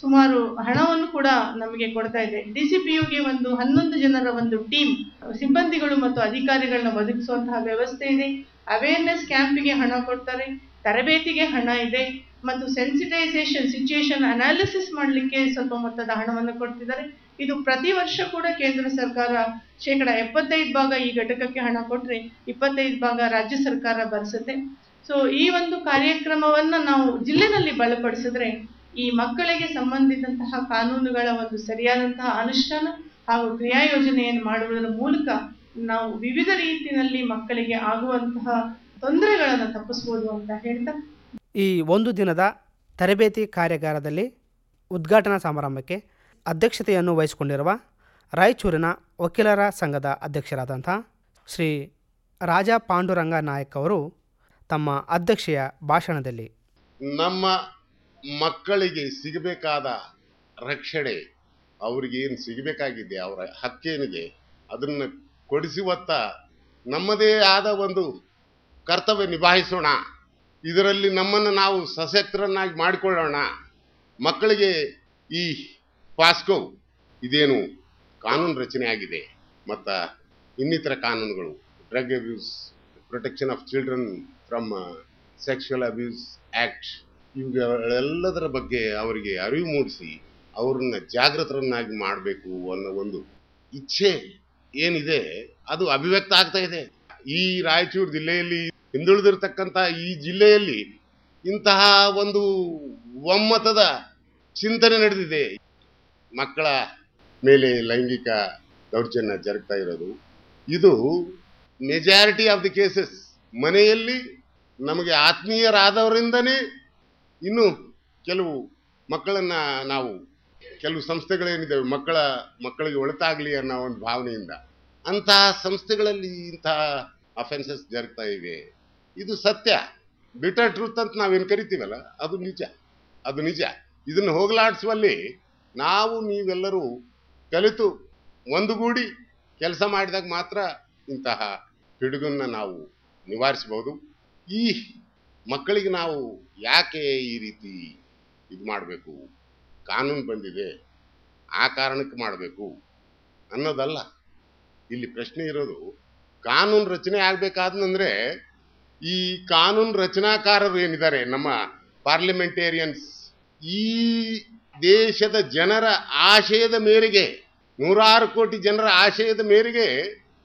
ಸುಮಾರು ಹಣವನ್ನು ಕೂಡ ನಮಗೆ ಕೊಡ್ತಾ ಇದೆ. ಡಿ ಸಿ ಪಿ ಯುಗೆ ಒಂದು ಹನ್ನೊಂದು ಜನರ ಒಂದು ಟೀಮ್, ಸಿಬ್ಬಂದಿಗಳು ಮತ್ತು ಅಧಿಕಾರಿಗಳನ್ನ ಒದಗಿಸುವಂತಹ ವ್ಯವಸ್ಥೆ ಇದೆ. ಅವೇರ್ನೆಸ್ ಕ್ಯಾಂಪಿಗೆ ಹಣ ಕೊಡ್ತಾರೆ, ತರಬೇತಿಗೆ ಹಣ ಇದೆ ಮತ್ತು ಸೆನ್ಸಿಟೈಸೇಷನ್ ಸಿಚುಯೇಷನ್ ಅನಾಲಿಸಿಸ್ ಮಾಡಲಿಕ್ಕೆ ಸ್ವಲ್ಪ ಮೊತ್ತದ ಹಣವನ್ನು ಕೊಡ್ತಿದ್ದಾರೆ. ಇದು ಪ್ರತಿ ವರ್ಷ ಕೂಡ ಕೇಂದ್ರ ಸರ್ಕಾರ ಶೇಕಡ ಎಪ್ಪತ್ತೈದು ಭಾಗ ಈ ಘಟಕಕ್ಕೆ ಹಣ ಕೊಟ್ಟರೆ ಇಪ್ಪತ್ತೈದು ಭಾಗ ರಾಜ್ಯ ಸರ್ಕಾರ ಭರಿಸುತ್ತೆ ಸೊ ಈ ಒಂದು ಕಾರ್ಯಕ್ರಮವನ್ನು ನಾವು ಜಿಲ್ಲೆನಲ್ಲಿ ಬಲಪಡಿಸಿದ್ರೆ ಈ ಮಕ್ಕಳಿಗೆ ಸಂಬಂಧಿಸಿದಂತಹ ಕಾನೂನುಗಳ ಒಂದು ಸರಿಯಾದಂತಹ ಅನುಷ್ಠಾನ ಹಾಗೂ ಕ್ರಿಯಾ ಯೋಜನೆಯನ್ನು ಮಾಡುವುದರ ಮೂಲಕ ನಾವು ವಿವಿಧ ರೀತಿಯಲ್ಲಿ ಮಕ್ಕಳಿಗೆ ಆಗುವಂತಹ ತೊಂದರೆಗಳನ್ನು ತಪ್ಪಿಸಬಹುದು ಅಂತ ಹೇಳ್ತಾ. ಈ ಒಂದು ದಿನದ ತರಬೇತಿ ಕಾರ್ಯಾಗಾರದಲ್ಲಿ ಉದ್ಘಾಟನಾ ಸಮಾರಂಭಕ್ಕೆ ಅಧ್ಯಕ್ಷತೆಯನ್ನು ವಹಿಸಿಕೊಂಡಿರುವ ರಾಯಚೂರಿನ ವಕೀಲರ ಸಂಘದ ಅಧ್ಯಕ್ಷರಾದಂಥ ಶ್ರೀ ರಾಜಾ ಪಾಂಡುರಂಗ ನಾಯಕ್ ಅವರು ತಮ್ಮ ಅಧ್ಯಕ್ಷೆಯ ಭಾಷಣದಲ್ಲಿ ನಮ್ಮ ಮಕ್ಕಳಿಗೆ ಸಿಗಬೇಕಾದ ರಕ್ಷಣೆ ಅವ್ರಿಗೇನು ಸಿಗಬೇಕಾಗಿದೆ, ಅವರ ಹಕ್ಕೇನಿದೆ, ಅದನ್ನು ಕೊಡಿಸುವತ್ತ ನಮ್ಮದೇ ಆದ ಒಂದು ಕರ್ತವ್ಯ ನಿಭಾಯಿಸೋಣ. ಇದರಲ್ಲಿ ನಮ್ಮನ್ನು ನಾವು ಸಶಕ್ತರನ್ನಾಗಿ ಮಾಡಿಕೊಳ್ಳೋಣ. ಮಕ್ಕಳಿಗೆ ಈ ಪಾಸ್ಕೋ ಇದೇನು ಕಾನೂನು ರಚನೆ ಆಗಿದೆ ಮತ್ತು ಇನ್ನಿತರ ಕಾನೂನುಗಳು, drug abuse, protection of children from sexual abuse act ಇವುಗಳೆಲ್ಲದರ ಬಗ್ಗೆ ಅವರಿಗೆ ಅರಿವು ಮೂಡಿಸಿ ಅವ್ರನ್ನ ಜಾಗೃತರನ್ನಾಗಿ ಮಾಡಬೇಕು ಅನ್ನೋ ಒಂದು ಇಚ್ಛೆ ಏನಿದೆ, ಅದು ಅಭಿವ್ಯಕ್ತ ಆಗ್ತಾ ಇದೆ. ಈ ರಾಯಚೂರು ಜಿಲ್ಲೆಯಲ್ಲಿ ಹಿಂದುಳಿದಿರ್ತಕ್ಕಂಥ ಈ ಜಿಲ್ಲೆಯಲ್ಲಿ ಇಂತಹ ಒಂದು ಒಮ್ಮತದ ಚಿಂತನೆ ನಡೆದಿದೆ. ಮಕ್ಕಳ ಮೇಲೆ ಲೈಂಗಿಕ ದೌರ್ಜನ್ಯ ಜರುಗ್ತಾ ಇರೋದು. ಇದು ಮೆಜಾರಿಟಿ ಆಫ್ ದಿ ಕೇಸಸ್ ಮನೆಯಲ್ಲಿ ನಮಗೆ ಆತ್ಮೀಯರಾದವರಿಂದನೇ ಇನ್ನು ಕೆಲವು ಮಕ್ಕಳನ್ನ ನಾವು ಕೆಲವು ಸಂಸ್ಥೆಗಳೇನಿದ್ದಾವೆ, ಮಕ್ಕಳ, ಮಕ್ಕಳಿಗೆ ಒಳಿತಾಗ್ಲಿ ಅನ್ನೋ ಒಂದು ಭಾವನೆಯಿಂದ ಅಂತಹ ಸಂಸ್ಥೆಗಳಲ್ಲಿ ಇಂತಹ ಅಫೆನ್ಸಸ್ ಜರುಗ್ತಾ ಇವೆ. ಇದು ಸತ್ಯ. ಬಿಟರ್ ಟ್ರೂತ್ ಅಂತ ನಾವೇನು ಕರಿತೀವಲ್ಲ, ಅದು ನಿಜ. ಅದು ನಿಜ. ಇದನ್ನು ಹೋಗಲಾಡಿಸುವಲ್ಲಿ ನಾವು ನೀವೆಲ್ಲರೂ ಕಲಿತು ಒಂದುಗೂಡಿ ಕೆಲಸ ಮಾಡಿದಾಗ ಮಾತ್ರ ಇಂತಹ ಹಿಡುಗನ್ನ ನಾವು ನಿವಾರಿಸಬಹುದು ಈ ಮಕ್ಕಳಿಗೆ ನಾವು ಯಾಕೆ ಈ ರೀತಿ ಇದು ಮಾಡಬೇಕು? ಕಾನೂನು ಬಂದಿದೆ, ಆ ಕಾರಣಕ್ಕೆ ಮಾಡಬೇಕು ಅನ್ನೋದಲ್ಲ. ಇಲ್ಲಿ ಪ್ರಶ್ನೆ ಇರೋದು, ಕಾನೂನು ರಚನೆ ಆಗ್ಬೇಕಾದ್ನಂದ್ರೆ ಈ ಕಾನೂನು ರಚನಾಕಾರರು ಏನಿದ್ದಾರೆ, ನಮ್ಮ ಪಾರ್ಲಿಮೆಂಟೇರಿಯನ್ಸ್, ಈ ದೇಶದ ಜನರ ಆಶಯದ ಮೇರೆಗೆ, ನೂರಾರು ಕೋಟಿ ಜನರ ಆಶಯದ ಮೇರೆಗೆ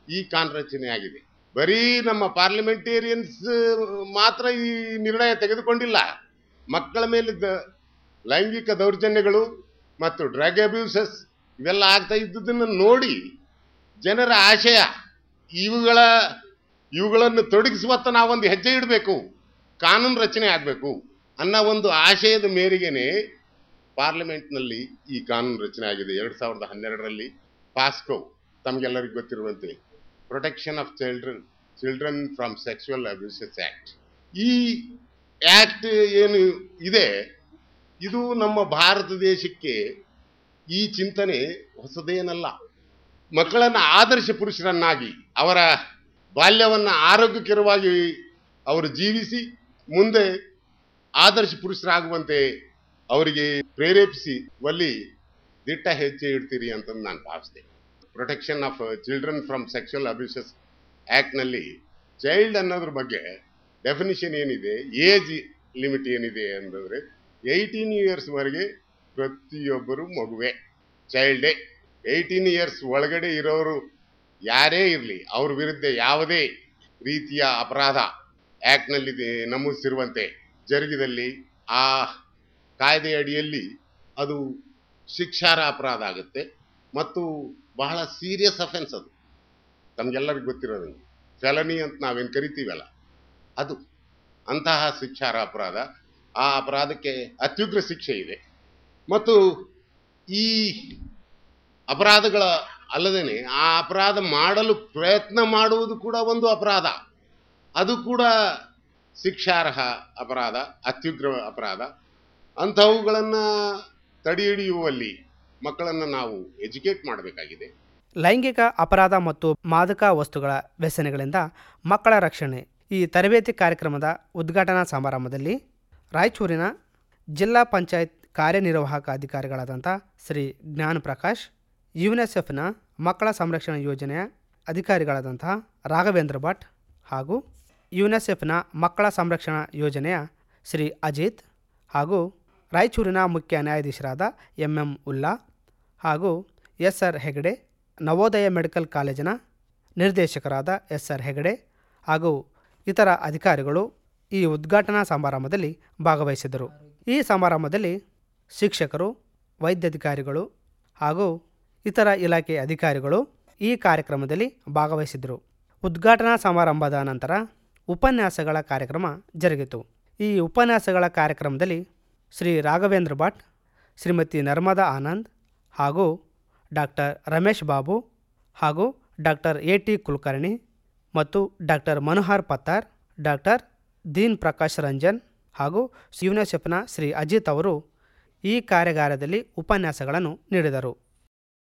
ಈ ಕಾನೂನು ರಚನೆ ಆಗಿದೆ. ಬರೀ ನಮ್ಮ ಪಾರ್ಲಿಮೆಂಟೇರಿಯನ್ಸ್ ಮಾತ್ರ ಈ ನಿರ್ಣಯ ತೆಗೆದುಕೊಂಡಿಲ್ಲ. ಮಕ್ಕಳ ಮೇಲಿದ್ದ ಲೈಂಗಿಕ ದೌರ್ಜನ್ಯಗಳು ಮತ್ತು ಡ್ರಗ್ ಅಬ್ಯೂಸಸ್ ಇವೆಲ್ಲ ಆಗ್ತಾ ಇದ್ದುದನ್ನು ನೋಡಿ ಜನರ ಆಶಯ, ಇವುಗಳ, ಇವುಗಳನ್ನು ತೊಡಗಿಸುವತ್ತ ನಾವೊಂದು ಹೆಜ್ಜೆ ಇಡಬೇಕು, ಕಾನೂನು ರಚನೆ ಆಗಬೇಕು ಅನ್ನೋ ಒಂದು ಆಶಯದ ಮೇರೆಗೆ ಪಾರ್ಲಿಮೆಂಟ್ನಲ್ಲಿ ಈ ಕಾನೂನು ರಚನೆ ಆಗಿದೆ. ಎರಡು ಸಾವಿರದ ಹನ್ನೆರಡರಲ್ಲಿ ಪಾಸ್ಕೋ ತಮಗೆಲ್ಲರಿಗೂ ಗೊತ್ತಿರುವಂತೆ. Protection of children children from sexual abuses act ಈ ಆ್ಯಕ್ಟ್ ಏನು ಇದೆ, ಇದು ನಮ್ಮ ಭಾರತ ದೇಶಕ್ಕೆ ಈ ಚಿಂತನೆ ಹೊಸದೇನಲ್ಲ. ಮಕ್ಕಳನ್ನು ಆದರ್ಶ ಪುರುಷರನ್ನಾಗಿ, ಅವರ ಬಾಲ್ಯವನ್ನು ಆರೋಗ್ಯಕರವಾಗಿ ಅವರು ಜೀವಿಸಿ, ಮುಂದೆ ಆದರ್ಶ ಪುರುಷರಾಗುವಂತೆ ಅವರಿಗೆ ಪ್ರೇರೇಪಿಸಿ ಒಲ್ಲಿ ದಿಟ್ಟ ಹೆಜ್ಜೆ ಇಡ್ತೀರಿ ಅಂತ ನಾನು ಭಾವಿಸ್ತೇನೆ. Protection of children from sexual abuses ಆ್ಯಕ್ಟ್ನಲ್ಲಿ child ಅನ್ನೋದ್ರ ಬಗ್ಗೆ ಡೆಫಿನಿಷನ್ ಏನಿದೆ ಏಜ್ ಲಿಮಿಟ್ ಏನಿದೆ ಅಂತಂದರೆ ಏಯ್ಟೀನ್ ಇಯರ್ಸ್ವರೆಗೆ ಪ್ರತಿಯೊಬ್ಬರು ಮಗುವೆ ಚೈಲ್ಡೇ ಏಯ್ಟೀನ್ ಇಯರ್ಸ್ ಒಳಗಡೆ ಇರೋರು ಯಾರೇ ಇರಲಿ, ಅವ್ರ ವಿರುದ್ಧ ಯಾವುದೇ ರೀತಿಯ ಅಪರಾಧ ಆ್ಯಕ್ಟ್ನಲ್ಲಿ ನಮೂದಿಸಿರುವಂತೆ ಜರುಗಿದಲ್ಲಿ ಆ ಕಾಯ್ದೆಯಡಿಯಲ್ಲಿ ಅದು ಶಿಕ್ಷಾರ್ಹ ಅಪರಾಧ ಆಗುತ್ತೆ. ಮತ್ತು ಬಹಳ ಸೀರಿಯಸ್ ಅಫೆನ್ಸ್ ಅದು. ತಮಗೆಲ್ಲರಿಗೂ ಗೊತ್ತಿರೋದಂಗೆ. ಫೆಲನಿ ಅಂತ ನಾವೇನು ಕರಿತೀವಲ್ಲ. ಅದು ಅಂತಹ ಶಿಕ್ಷಾರ ಅಪರಾಧ. ಆ ಅಪರಾಧಕ್ಕೆ ಅತ್ಯುಗ್ರ ಶಿಕ್ಷೆ ಇದೆ. ಮತ್ತು ಈ ಅಪರಾಧಗಳ ಅಲ್ಲದೇ ಆ ಅಪರಾಧ ಮಾಡಲು ಪ್ರಯತ್ನ ಮಾಡುವುದು ಕೂಡ ಒಂದು ಅಪರಾಧ. ಅದು ಕೂಡ ಶಿಕ್ಷಾರ್ಹ ಅಪರಾಧ, ಅತ್ಯುಗ್ರ ಅಪರಾಧ. ಅಂಥವುಗಳನ್ನು ತಡೆ ಹಿಡಿಯುವಲ್ಲಿ ಮಕ್ಕಳನ್ನು ನಾವು ಎಜುಕೇಟ್ ಮಾಡಬೇಕಾಗಿದೆ. ಲೈಂಗಿಕ ಅಪರಾಧ ಮತ್ತು ಮಾದಕ ವಸ್ತುಗಳ ವ್ಯಸನಗಳಿಂದ ಮಕ್ಕಳ ರಕ್ಷಣೆ. ಈ ತರಬೇತಿ ಕಾರ್ಯಕ್ರಮದ ಉದ್ಘಾಟನಾ ಸಮಾರಂಭದಲ್ಲಿ ರಾಯಚೂರಿನ ಜಿಲ್ಲಾ ಪಂಚಾಯತ್ ಕಾರ್ಯನಿರ್ವಾಹಕ ಅಧಿಕಾರಿಗಳಾದಂಥ ಶ್ರೀ ಜ್ಞಾನ್ ಪ್ರಕಾಶ್ ಯುನೆಸೆಫ್ನ ಮಕ್ಕಳ ಸಂರಕ್ಷಣಾ ಯೋಜನೆಯ ಅಧಿಕಾರಿಗಳಾದಂತಹ ರಾಘವೇಂದ್ರ ಭಟ್ ಹಾಗೂ ಯುನೆಸೆಫ್ನ ಮಕ್ಕಳ ಸಂರಕ್ಷಣಾ ಯೋಜನೆಯ ಶ್ರೀ ಅಜಿತ್ ಹಾಗೂ ರಾಯಚೂರಿನ ಮುಖ್ಯ ನ್ಯಾಯಾಧೀಶರಾದ ಎಂ ಎಂ ಉಲ್ಲಾ ಹಾಗೂ S R Hegde Navodaya medical ಕಾಲೇಜಿನ ನಿರ್ದೇಶಕರಾದ ಎಸ್ ಆರ್ ಹೆಗಡೆ ಹಾಗೂ ಇತರ ಅಧಿಕಾರಿಗಳು ಈ ಉದ್ಘಾಟನಾ ಸಮಾರಂಭದಲ್ಲಿ ಭಾಗವಹಿಸಿದರು. ಈ ಸಮಾರಂಭದಲ್ಲಿ ಶಿಕ್ಷಕರು, ವೈದ್ಯಾಧಿಕಾರಿಗಳು ಹಾಗೂ ಇತರ ಇಲಾಖೆ ಅಧಿಕಾರಿಗಳು ಈ ಕಾರ್ಯಕ್ರಮದಲ್ಲಿ ಭಾಗವಹಿಸಿದರು ಉದ್ಘಾಟನಾ ಸಮಾರಂಭದ ನಂತರ ಉಪನ್ಯಾಸಗಳ ಕಾರ್ಯಕ್ರಮ ಜರುಗಿತು. ಈ ಉಪನ್ಯಾಸಗಳ ಕಾರ್ಯಕ್ರಮದಲ್ಲಿ ಶ್ರೀ ರಾಘವೇಂದ್ರ ಭಟ್, ಶ್ರೀಮತಿ ನರ್ಮದಾ ಆನಂದ್ ಹಾಗೂ ಡಾಕ್ಟರ್ ರಮೇಶ್ ಬಾಬು ಹಾಗೂ ಡಾಕ್ಟರ್ ಎ ಟಿ ಕುಲಕರ್ಣಿ ಮತ್ತು ಡಾಕ್ಟರ್ ಮನೋಹರ್ ಪತ್ತಾರ್, ಡಾಕ್ಟರ್ ದೀನ್ ಪ್ರಕಾಶ್ ರಂಜನ್ ಹಾಗೂ ಯುನೆಸೆಫ್ನ ಶ್ರೀ ಅಜಿತ್ ಅವರು ಈ ಕಾರ್ಯಾಗಾರದಲ್ಲಿ ಉಪನ್ಯಾಸಗಳನ್ನು ನೀಡಿದರು.